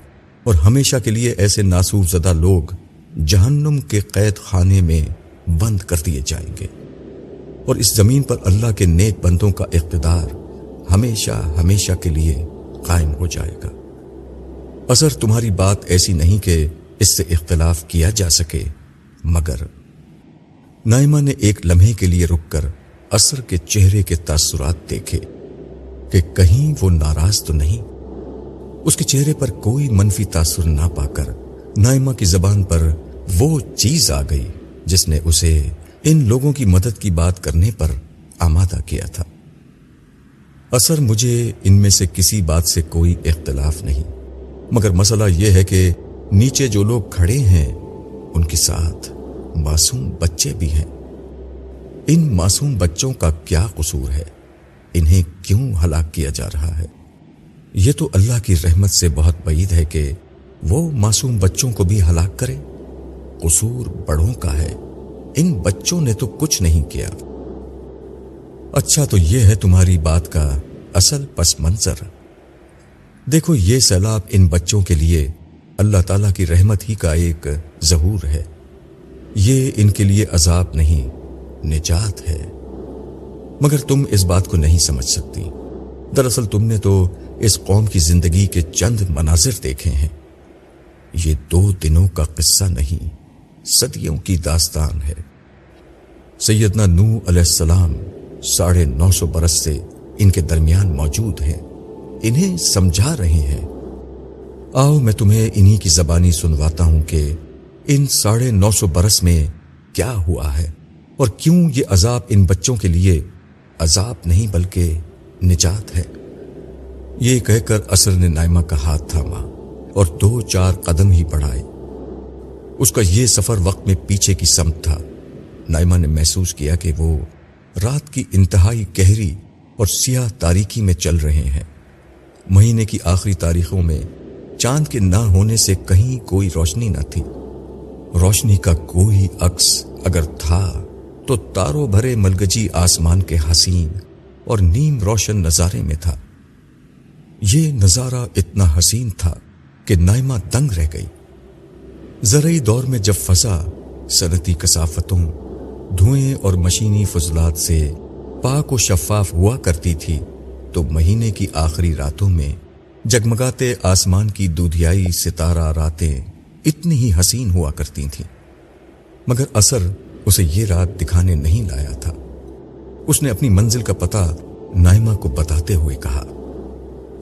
اور ہمیشہ کے لیے ایسے ناسور زدہ لوگ جہنم کے قید خانے میں بند کر دیے جائیں گے۔ اور اس زمین پر اللہ کے نیک بندوں کا اقتدار ہمیشہ ہمیشہ کے لیے قائم ہو جائے گا۔ اثر تمہاری بات ایسی نہیں کہ اس سے اختلاف کیا جا سکے، مگر نائمہ نے ایک لمحے کے لیے رک کر اثر کے چہرے کے تاثرات دیکھے کہ کہیں وہ ناراض تو نہیں۔ اس کے چہرے پر کوئی منفی تاثر نہ پا کر نائمہ کی زبان پر وہ چیز آ گئی جس نے اسے ان لوگوں کی مدد کی بات کرنے پر آمادہ کیا تھا۔ اثر مجھے ان میں سے کسی بات سے کوئی اختلاف نہیں۔ مگر مسئلہ یہ ہے کہ نیچے جو لوگ کھڑے ہیں، ان کے ساتھ معصوم بچے بھی ہیں۔ ان معصوم بچوں کا کیا قصور ہے؟ انہیں کیوں ہلاک کیا جا رہا ہے؟ یہ تو اللہ کی رحمت سے بہت بعید ہے کہ وہ معصوم بچوں کو بھی ہلاک کرے۔ قصور بڑوں کا ہے۔ ان بچوں نے تو کچھ نہیں کیا۔ اچھا تو یہ ہے تمہاری بات کا اصل پس منظر۔ دیکھو یہ سیلاب ان بچوں کے لیے اللہ تعالی کی رحمت ہی کا ایک ظہور ہے۔ یہ ان کے لیے عذاب نہیں، نجات ہے۔ مگر تم اس بات کو نہیں سمجھ سکتی۔ دراصل تم نے تو اس قوم کی زندگی کے چند مناظر دیکھے ہیں۔ یہ دو دنوں کا قصہ نہیں، صدیوں کی داستان ہے۔ سیدنا نو علیہ السلام ساڑھے نو سو برس سے ان کے درمیان موجود ہیں۔ انہیں سمجھا رہے ہیں۔ آؤ میں تمہیں انہی کی زبانی سنواتا ہوں کہ ان ساڑھے نو سو برس میں کیا ہوا ہے اور کیوں یہ عذاب ان بچوں کے لیے عذاب نہیں بلکہ نجات ہے۔ یہ کہہ کر اثر نے نائمہ کا ہاتھ تھاما اور دو چار قدم ہی بڑھائے۔ اس کا یہ سفر وقت میں پیچھے کی سمت تھا۔ نائمہ نے محسوس کیا کہ وہ رات کی انتہائی گہری اور سیاہ تاریکی میں چل رہے ہیں۔ مہینے کی آخری تاریخوں میں چاند کے نہ ہونے سے کہیں کوئی روشنی نہ تھی۔ روشنی کا کوئی عکس اگر تھا تو تاروں بھرے ملگجی آسمان کے حسین اور نیم روشن نظارے میں تھا۔ یہ نظارہ اتنا حسین تھا کہ نائمہ دنگ رہ گئی۔ زرعی دور میں جب فضا، صنعتی کثافتوں دھوئیں اور مشینی فضلات سے پاک و شفاف ہوا کرتی تھی، تو مہینے کی آخری راتوں میں جگمگاتے آسمان کی دودھیائی ستارہ راتیں اتنی ہی حسین ہوا کرتی تھیں۔ مگر اثر اسے یہ رات دکھانے نہیں لایا تھا۔ اس نے اپنی منزل کا پتہ نائمہ کو بتاتے ہوئے کہا،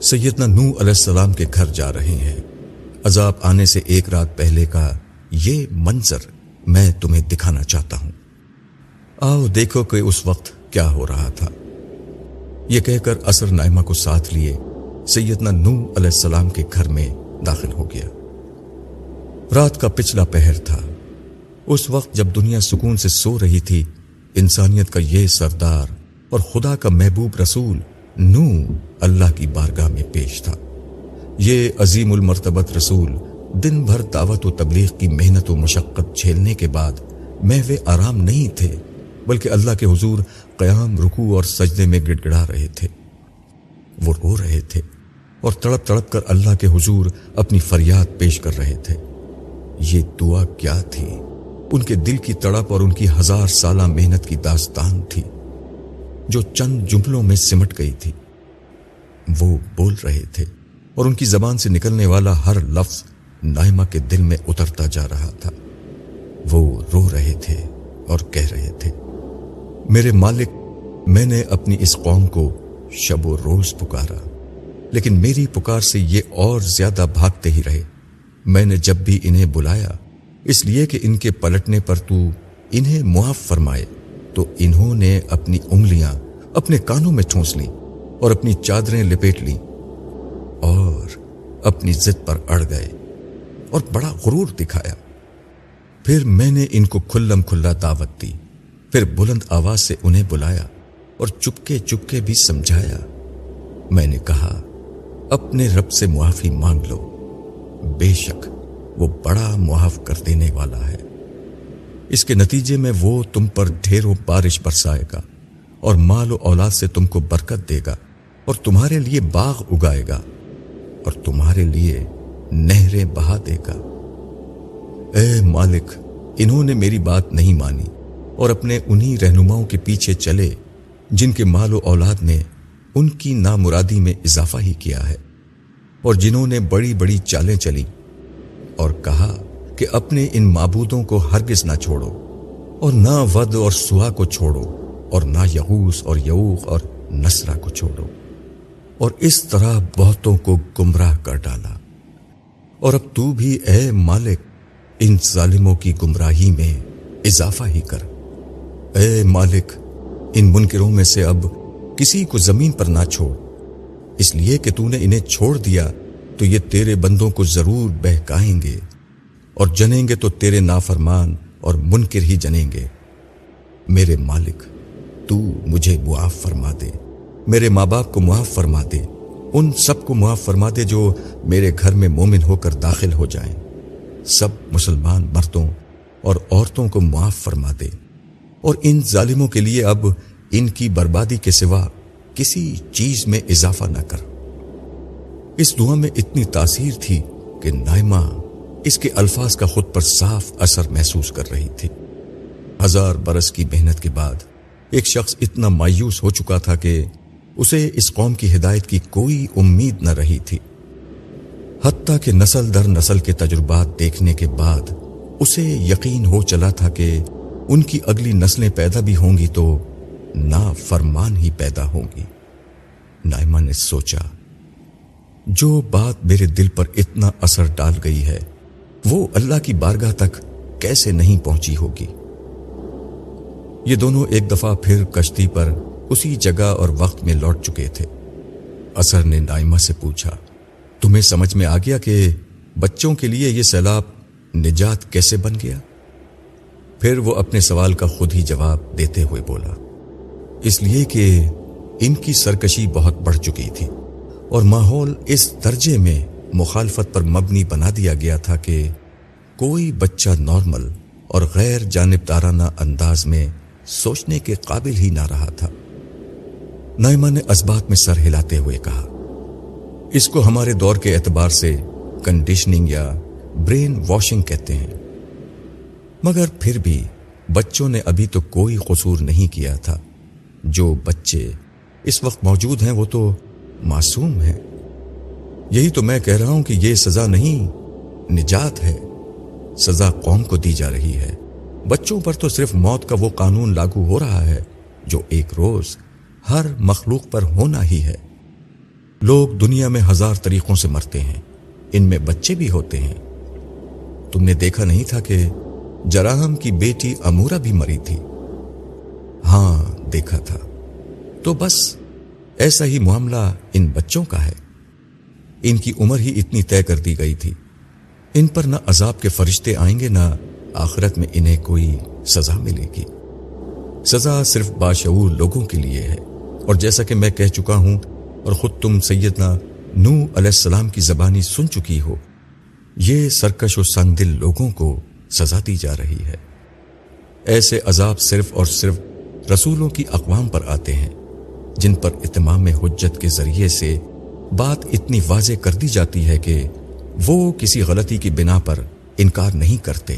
سیدنا نو علیہ السلام کے گھر جا رہے ہیں۔ عذاب آنے سے ایک رات پہلے کا یہ منظر میں تمہیں دکھانا چاہتا ہوں۔ آؤ دیکھو کہ اس وقت کیا ہو رہا تھا۔ یہ کہہ کر اثر نائمہ کو ساتھ لیے سیدنا نو علیہ السلام کے گھر میں داخل ہو گیا۔ رات کا پچھلا پہر تھا۔ اس وقت جب دنیا سکون سے سو رہی تھی، انسانیت کا یہ سردار اور خدا کا محبوب رسول نو اللہ کی بارگاہ میں پیش تھا۔ یہ عظیم المرتبت رسول دن بھر دعوت و تبلیغ کی محنت و مشقت جھیلنے کے بعد محو آرام نہیں تھے۔ بلکہ اللہ کے حضور قیام رکو اور سجدے میں گڑ گڑا رہے تھے۔ وہ رو رہے تھے اور تڑپ تڑپ کر اللہ کے حضور اپنی فریاد پیش کر رہے تھے۔ یہ دعا کیا تھی؟ ان کے دل کی تڑپ اور ان کی ہزار سالہ محنت کی داستان تھی جو چند جملوں میں سمٹ گئی تھی۔ وہ بول رہے تھے اور ان کی زبان سے نکلنے والا ہر لفظ نائمہ کے دل میں اترتا جا رہا تھا۔ وہ رو رہے تھے اور کہہ رہے تھے۔ میرے مالک، میں نے اپنی اس قوم کو شب و روز پکارا، لیکن میری پکار سے یہ اور زیادہ بھاگتے ہی رہے۔ میں نے جب بھی انہیں بلایا، اس لیے کہ ان کے پلٹنے پر تو انہیں معاف فرمائے، تو انہوں نے اپنی انگلیاں اپنے کانوں میں ٹھونس لی اور اپنی چادریں لپیٹ لی اور اپنی ضد پر اڑ گئے اور بڑا غرور دکھایا۔ پھر میں نے ان کو کھلم کھلا دعوت دی۔ پھر بلند آواز سے انہیں بلایا اور چپکے چپکے بھی سمجھایا۔ میں نے کہا، اپنے رب سے معافی مانگ لو۔ بے شک وہ بڑا معاف کر دینے والا ہے۔ اس کے نتیجے میں وہ تم پر ڈھیروں بارش برسائے گا اور مال و اولاد سے تم کو برکت دے گا اور تمہارے لیے باغ اگائے گا اور تمہارے لیے نہریں بہا دے گا۔ اے مالک، انہوں نے میری بات نہیں مانی۔ اور اپنے انہی رہنماؤں کے پیچھے چلے جن کے مال و اولاد نے ان کی نامرادی میں اضافہ ہی کیا ہے۔ اور جنہوں نے بڑی بڑی چالیں چلی اور کہا کہ اپنے ان معبودوں کو ہرگز نہ چھوڑو اور نہ ود اور سہا کو چھوڑو اور نہ یغوس اور یوغ اور نسرا کو چھوڑو۔ اور اس طرح بہتوں کو گمراہ کر ڈالا۔ اور اب تو بھی اے مالک، ان ظالموں کی گمراہی میں اضافہ ہی کر۔ اے مالک، ان منکروں میں سے اب کسی کو زمین پر نہ چھوڑ۔ اس لیے کہ تو نے انہیں چھوڑ دیا، تو یہ تیرے بندوں کو ضرور بہکائیں گے۔ اور جنیں گے تو تیرے نافرمان اور منکر ہی جنیں گے۔ میرے مالک، تو مجھے معاف فرما دے۔ میرے ماں باپ کو معاف فرما دے۔ ان سب کو معاف فرما دے جو میرے گھر میں مومن ہو کر داخل ہو جائیں۔ سب مسلمان مردوں اور عورتوں کو معاف فرما دے۔ اور ان ظالموں کے لیے اب ان کی بربادی کے سوا کسی چیز میں اضافہ نہ کر۔ اس دعا میں اتنی تاثیر تھی کہ نائمہ اس کے الفاظ کا خود پر صاف اثر محسوس کر رہی تھی۔ ہزار برس کی محنت کے بعد ایک شخص اتنا مایوس ہو چکا تھا کہ اسے اس قوم کی ہدایت کی کوئی امید نہ رہی تھی۔ حتیٰ کہ نسل در نسل کے تجربات دیکھنے کے بعد اسے یقین ہو چلا تھا کہ ان کی اگلی نسلیں پیدا بھی ہوں گی تو نا فرمان ہی پیدا ہوں گی۔ نائمہ نے سوچا، جو بات میرے دل پر اتنا اثر ڈال گئی ہے، وہ اللہ کی بارگاہ تک کیسے نہیں پہنچی ہوگی؟ یہ دونوں ایک دفعہ پھر کشتی پر اسی جگہ اور وقت میں لوٹ چکے تھے۔ اثر نے نائمہ سے پوچھا، تمہیں سمجھ میں آ گیا کہ بچوں کے لیے یہ سیلاب نجات کیسے بن گیا؟ پھر وہ اپنے سوال کا خود ہی جواب دیتے ہوئے بولا، اس لیے کہ ان کی سرکشی بہت بڑھ چکی تھی اور ماحول اس درجے میں مخالفت پر مبنی بنا دیا گیا تھا کہ کوئی بچہ نارمل اور غیر جانبدارانہ انداز میں سوچنے کے قابل ہی نہ رہا تھا۔ نائمہ نے اسبات میں سر ہلاتے ہوئے کہا، اس کو ہمارے دور کے اعتبار سے کنڈیشننگ یا برین واشنگ کہتے ہیں۔ مگر پھر بھی بچوں نے ابھی تو کوئی قصور نہیں کیا تھا۔ جو بچے اس وقت موجود ہیں وہ تو معصوم ہیں۔ یہی تو میں کہہ رہا ہوں کہ یہ سزا نہیں، نجات ہے۔ سزا قوم کو دی جا رہی ہے۔ بچوں پر تو صرف موت کا وہ قانون لاگو ہو رہا ہے جو ایک روز ہر مخلوق پر ہونا ہی ہے۔ لوگ دنیا میں ہزار طریقوں سے مرتے ہیں، ان میں بچے بھی ہوتے ہیں۔ تم نے دیکھا نہیں تھا کہ جراہم کی بیٹی امورا بھی مری تھی۔ ہاں دیکھا تھا۔ تو بس ایسا ہی معاملہ ان بچوں کا ہے۔ ان کی عمر ہی اتنی طے کر دی گئی تھی۔ ان پر نہ عذاب کے فرشتے آئیں گے، نہ آخرت میں انہیں کوئی سزا ملے گی۔ سزا صرف باشعور لوگوں کے لیے ہے۔ اور جیسا کہ میں کہہ چکا ہوں، اور خود تم سیدنا نو علیہ السلام کی زبانی سن چکی ہو، یہ سرکش و سنگ دل لوگوں کو سزا دی جا رہی ہے۔ ایسے عذاب صرف اور صرف رسولوں کی اقوام پر آتے ہیں، جن پر اتمام حجت کے ذریعے سے بات اتنی واضح کر دی جاتی ہے کہ وہ کسی غلطی کی بنا پر انکار نہیں کرتے،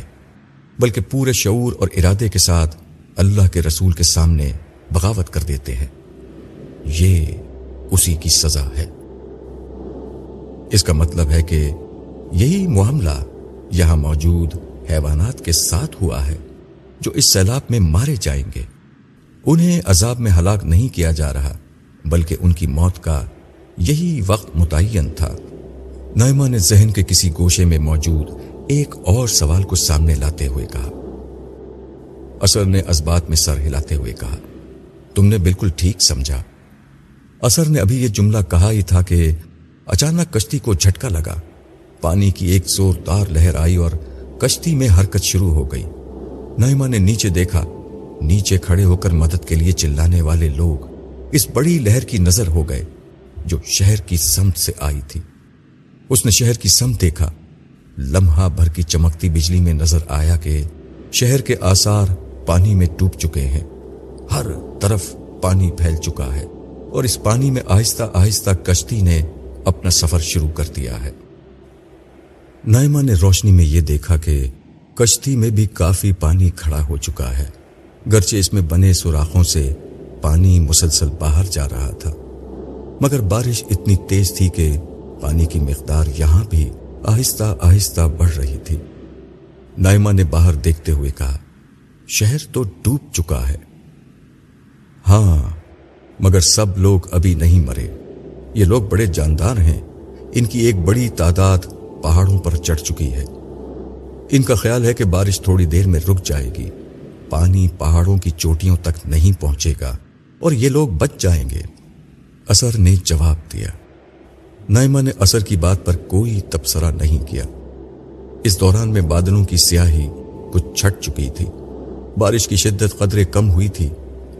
بلکہ پورے شعور اور ارادے کے ساتھ اللہ کے رسول کے سامنے بغاوت کر دیتے ہیں۔ یہ اسی کی سزا ہے۔ اس کا مطلب ہے کہ یہی معاملہ یہاں موجود حیوانات کے ساتھ ہوا ہے جو اس سیلاب میں مارے جائیں گے۔ انہیں عذاب میں ہلاک نہیں کیا جا رہا، بلکہ ان کی موت کا یہی وقت متعین تھا۔ نائمہ نے ذہن کے کسی گوشے میں موجود ایک اور سوال کو سامنے لاتے ہوئے کہا، اثر نے اسبات میں سر ہلاتے ہوئے کہا، تم نے بالکل ٹھیک سمجھا۔ اثر نے ابھی یہ جملہ کہا ہی تھا کہ اچانک کشتی کو جھٹکا لگا۔ پانی کی ایک زوردار لہر آئی اور کشتی میں حرکت شروع ہو گئی۔ نائمہ نے نیچے دیکھا۔ نیچے کھڑے ہو کر مدد کے لیے چلانے والے لوگ اس بڑی لہر کی نظر ہو گئے جو شہر کی سمت سے آئی تھی۔ اس نے شہر کی سمت دیکھا۔ لمحہ بھر کی چمکتی بجلی میں نظر آیا کہ شہر کے آثار پانی میں ڈوب چکے ہیں۔ ہر طرف پانی پھیل چکا ہے اور اس پانی میں آہستہ آہستہ کشتی نے اپنا سفر شروع کر دیا ہے۔ نائمہ نے روشنی میں یہ دیکھا کہ کشتی میں بھی کافی پانی کھڑا ہو چکا ہے۔ گرچہ اس میں بنے سوراخوں سے پانی مسلسل باہر جا رہا تھا، مگر بارش اتنی تیز تھی کہ پانی کی مقدار یہاں بھی آہستہ آہستہ بڑھ رہی تھی۔ نائمہ نے باہر دیکھتے ہوئے کہا، شہر تو ڈوب چکا ہے۔ ہاں مگر سب لوگ ابھی نہیں مرے۔ یہ لوگ بڑے جاندار ہیں۔ ان کی ایک بڑی تعداد پہاڑوں پر چڑھ چکی ہے۔ ان کا خیال ہے کہ بارش تھوڑی دیر میں رک جائے گی۔ پانی پہاڑوں کی چوٹیوں تک نہیں پہنچے گا اور یہ لوگ بچ جائیں گے۔ اثر نے جواب دیا۔ نائمہ نے اثر کی بات پر کوئی تبصرہ نہیں کیا۔ اس دوران میں بادلوں کی سیاہی کچھ چھٹ چکی تھی۔ بارش کی شدت قدرے کم ہوئی تھی،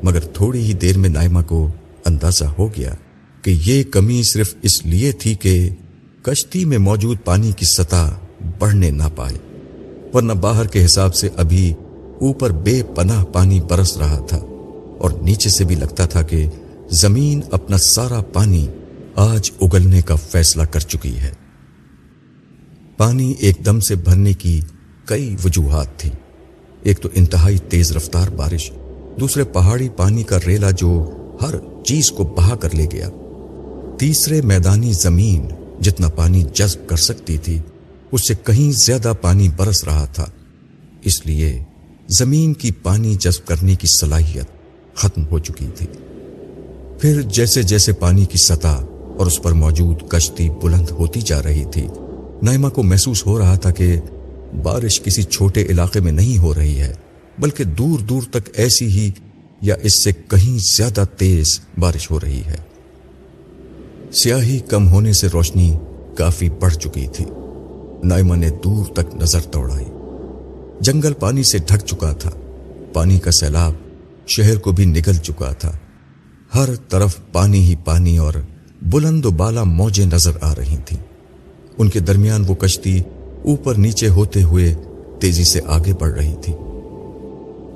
مگر تھوڑی ہی دیر میں نائمہ کو اندازہ ہو گیا کہ یہ کمی صرف اس لیے تھی کہ کشتی میں موجود پانی کی سطح بڑھنے نہ پائے ورنہ باہر کے حساب سے ابھی اوپر بے پناہ پانی برس رہا تھا اور نیچے سے بھی لگتا تھا کہ زمین اپنا سارا پانی آج اگلنے کا فیصلہ کر چکی ہے۔ پانی ایک دم سے بھرنے کی کئی وجوہات تھی ایک تو انتہائی تیز رفتار بارش، دوسرے پہاڑی پانی کا ریلا جو ہر چیز کو بہا کر لے گیا۔ تیسرے میدانی زمین جتنا پانی جذب کر سکتی تھی، اس سے کہیں زیادہ پانی برس رہا تھا۔ اس لیے زمین کی پانی جذب کرنے کی صلاحیت ختم ہو چکی تھی۔ پھر جیسے جیسے پانی کی سطح اور اس پر موجود کشتی بلند ہوتی جا رہی تھی، نائمہ کو محسوس ہو رہا تھا کہ بارش کسی چھوٹے علاقے میں نہیں ہو رہی ہے، بلکہ دور دور تک ایسی ہی یا اس سے کہیں زیادہ تیز بارش ہو رہی ہے۔ سیاہی کم ہونے سے روشنی کافی بڑھ چکی تھی۔ نائمہ نے دور تک نظر دوڑائی۔ جنگل پانی سے ڈھک چکا تھا۔ پانی کا سیلاب شہر کو بھی نگل چکا تھا۔ ہر طرف پانی ہی پانی اور بلند و بالا موجیں نظر آ رہی تھیں۔ ان کے درمیان وہ کشتی اوپر نیچے ہوتے ہوئے تیزی سے آگے بڑھ رہی تھی۔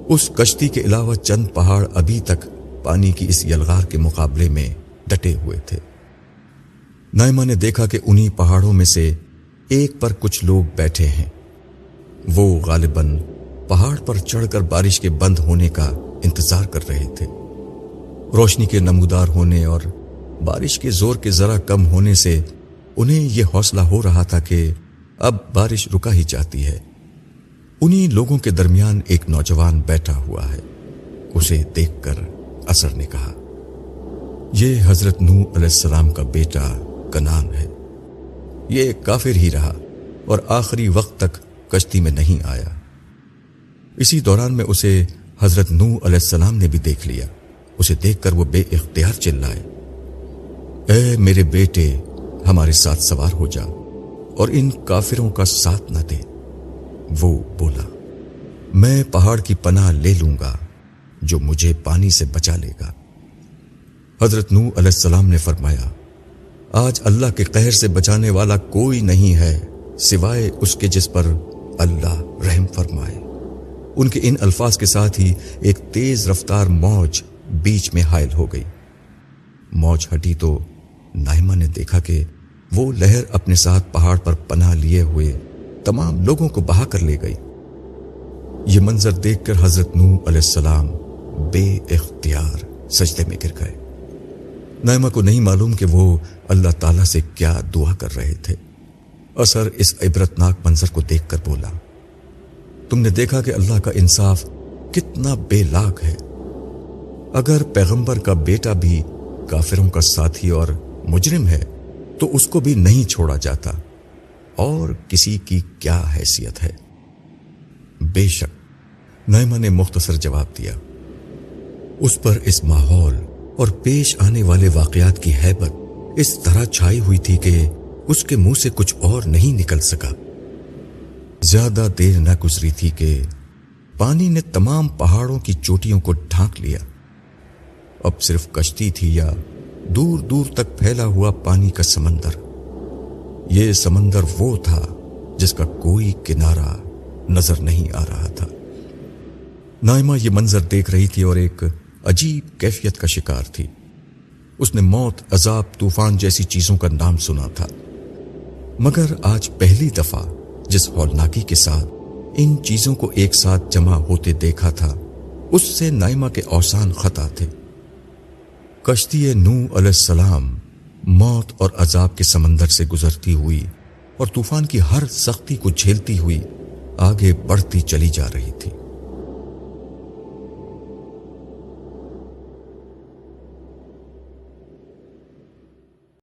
اس کشتی کے علاوہ چند پہاڑ ابھی تک پانی کی اس یلغار کے مقابلے میں ڈٹے ہوئے تھے۔ نائمہ نے دیکھا کہ انہی پہاڑوں میں سے ایک پر کچھ لوگ بیٹھے ہیں۔ وہ غالباً پہاڑ پر چڑھ کر بارش کے بند ہونے کا انتظار کر رہے تھے۔ روشنی کے نمودار ہونے اور بارش کے زور کے ذرا کم ہونے سے انہیں یہ حوصلہ ہو رہا تھا کہ اب بارش رکا ہی چاہتی ہے۔ انہی لوگوں کے درمیان ایک نوجوان بیٹھا ہوا ہے۔ اسے دیکھ کر اثر نے کہا، یہ حضرت نو علیہ السلام کا بیٹا کنان ہے۔ یہ کافر ہی رہا اور آخری وقت تک کشتی میں نہیں آیا۔ اسی دوران میں اسے حضرت نو علیہ السلام نے بھی دیکھ لیا۔ اسے دیکھ کر وہ بے اختیار چلائے۔ اے میرے بیٹے، ہمارے ساتھ سوار ہو جا اور ان کافروں کا ساتھ نہ دے۔ وہ بولا، میں پہاڑ کی پناہ لے لوں گا جو مجھے پانی سے بچا لے گا۔ حضرت نو علیہ السلام نے فرمایا آج اللہ کے قہر سے بچانے والا کوئی نہیں ہے سوائے اس کے جس پر اللہ رحم فرمائے۔ ان کے ان الفاظ کے ساتھ ہی ایک تیز رفتار موج بیچ میں حائل ہو گئی۔ موج ہٹی تو نائمہ نے دیکھا کہ وہ لہر اپنے ساتھ پہاڑ پر پناہ لیے ہوئے تمام لوگوں کو بہا کر لے گئی۔ یہ منظر دیکھ کر حضرت نو علیہ السلام بے اختیار سجدے میں گر گئے۔ نائمہ کو نہیں معلوم کہ وہ اللہ تعالی سے کیا دعا کر رہے تھے۔ اثر اس عبرتناک منظر کو دیکھ کر بولا، تم نے دیکھا کہ اللہ کا انصاف کتنا بے لاک ہے۔ اگر پیغمبر کا بیٹا بھی کافروں کا ساتھی اور مجرم ہے، تو اس کو بھی نہیں چھوڑا جاتا۔ اور کسی کی کیا حیثیت ہے؟ بے شک نیما نے مختصر جواب دیا۔ اس پر اس ماحول اور پیش آنے والے واقعات کی حیبت اس طرح چھائی ہوئی تھی کہ اس کے منہ سے کچھ اور نہیں نکل سکا۔ زیادہ دیر نہ گزری تھی کہ پانی نے تمام پہاڑوں کی چوٹیوں کو ڈھانک لیا۔ اب صرف کشتی تھی یا دور دور تک پھیلا ہوا پانی کا سمندر۔ یہ سمندر وہ تھا جس کا کوئی کنارہ نظر نہیں آ رہا تھا۔ نائمہ یہ منظر دیکھ رہی تھی اور ایک عجیب کیفیت کا شکار تھی۔ اس نے موت، عذاب، طوفان جیسی چیزوں کا نام سنا تھا۔ مگر آج پہلی دفعہ جس ہولناکی کے ساتھ ان چیزوں کو ایک ساتھ جمع ہوتے دیکھا تھا، اس سے نائمہ کے اوسان خطا تھے۔ کشتی نو علیہ السلام موت اور عذاب کے سمندر سے گزرتی ہوئی اور طوفان کی ہر سختی کو جھیلتی ہوئی آگے بڑھتی چلی جا رہی تھی۔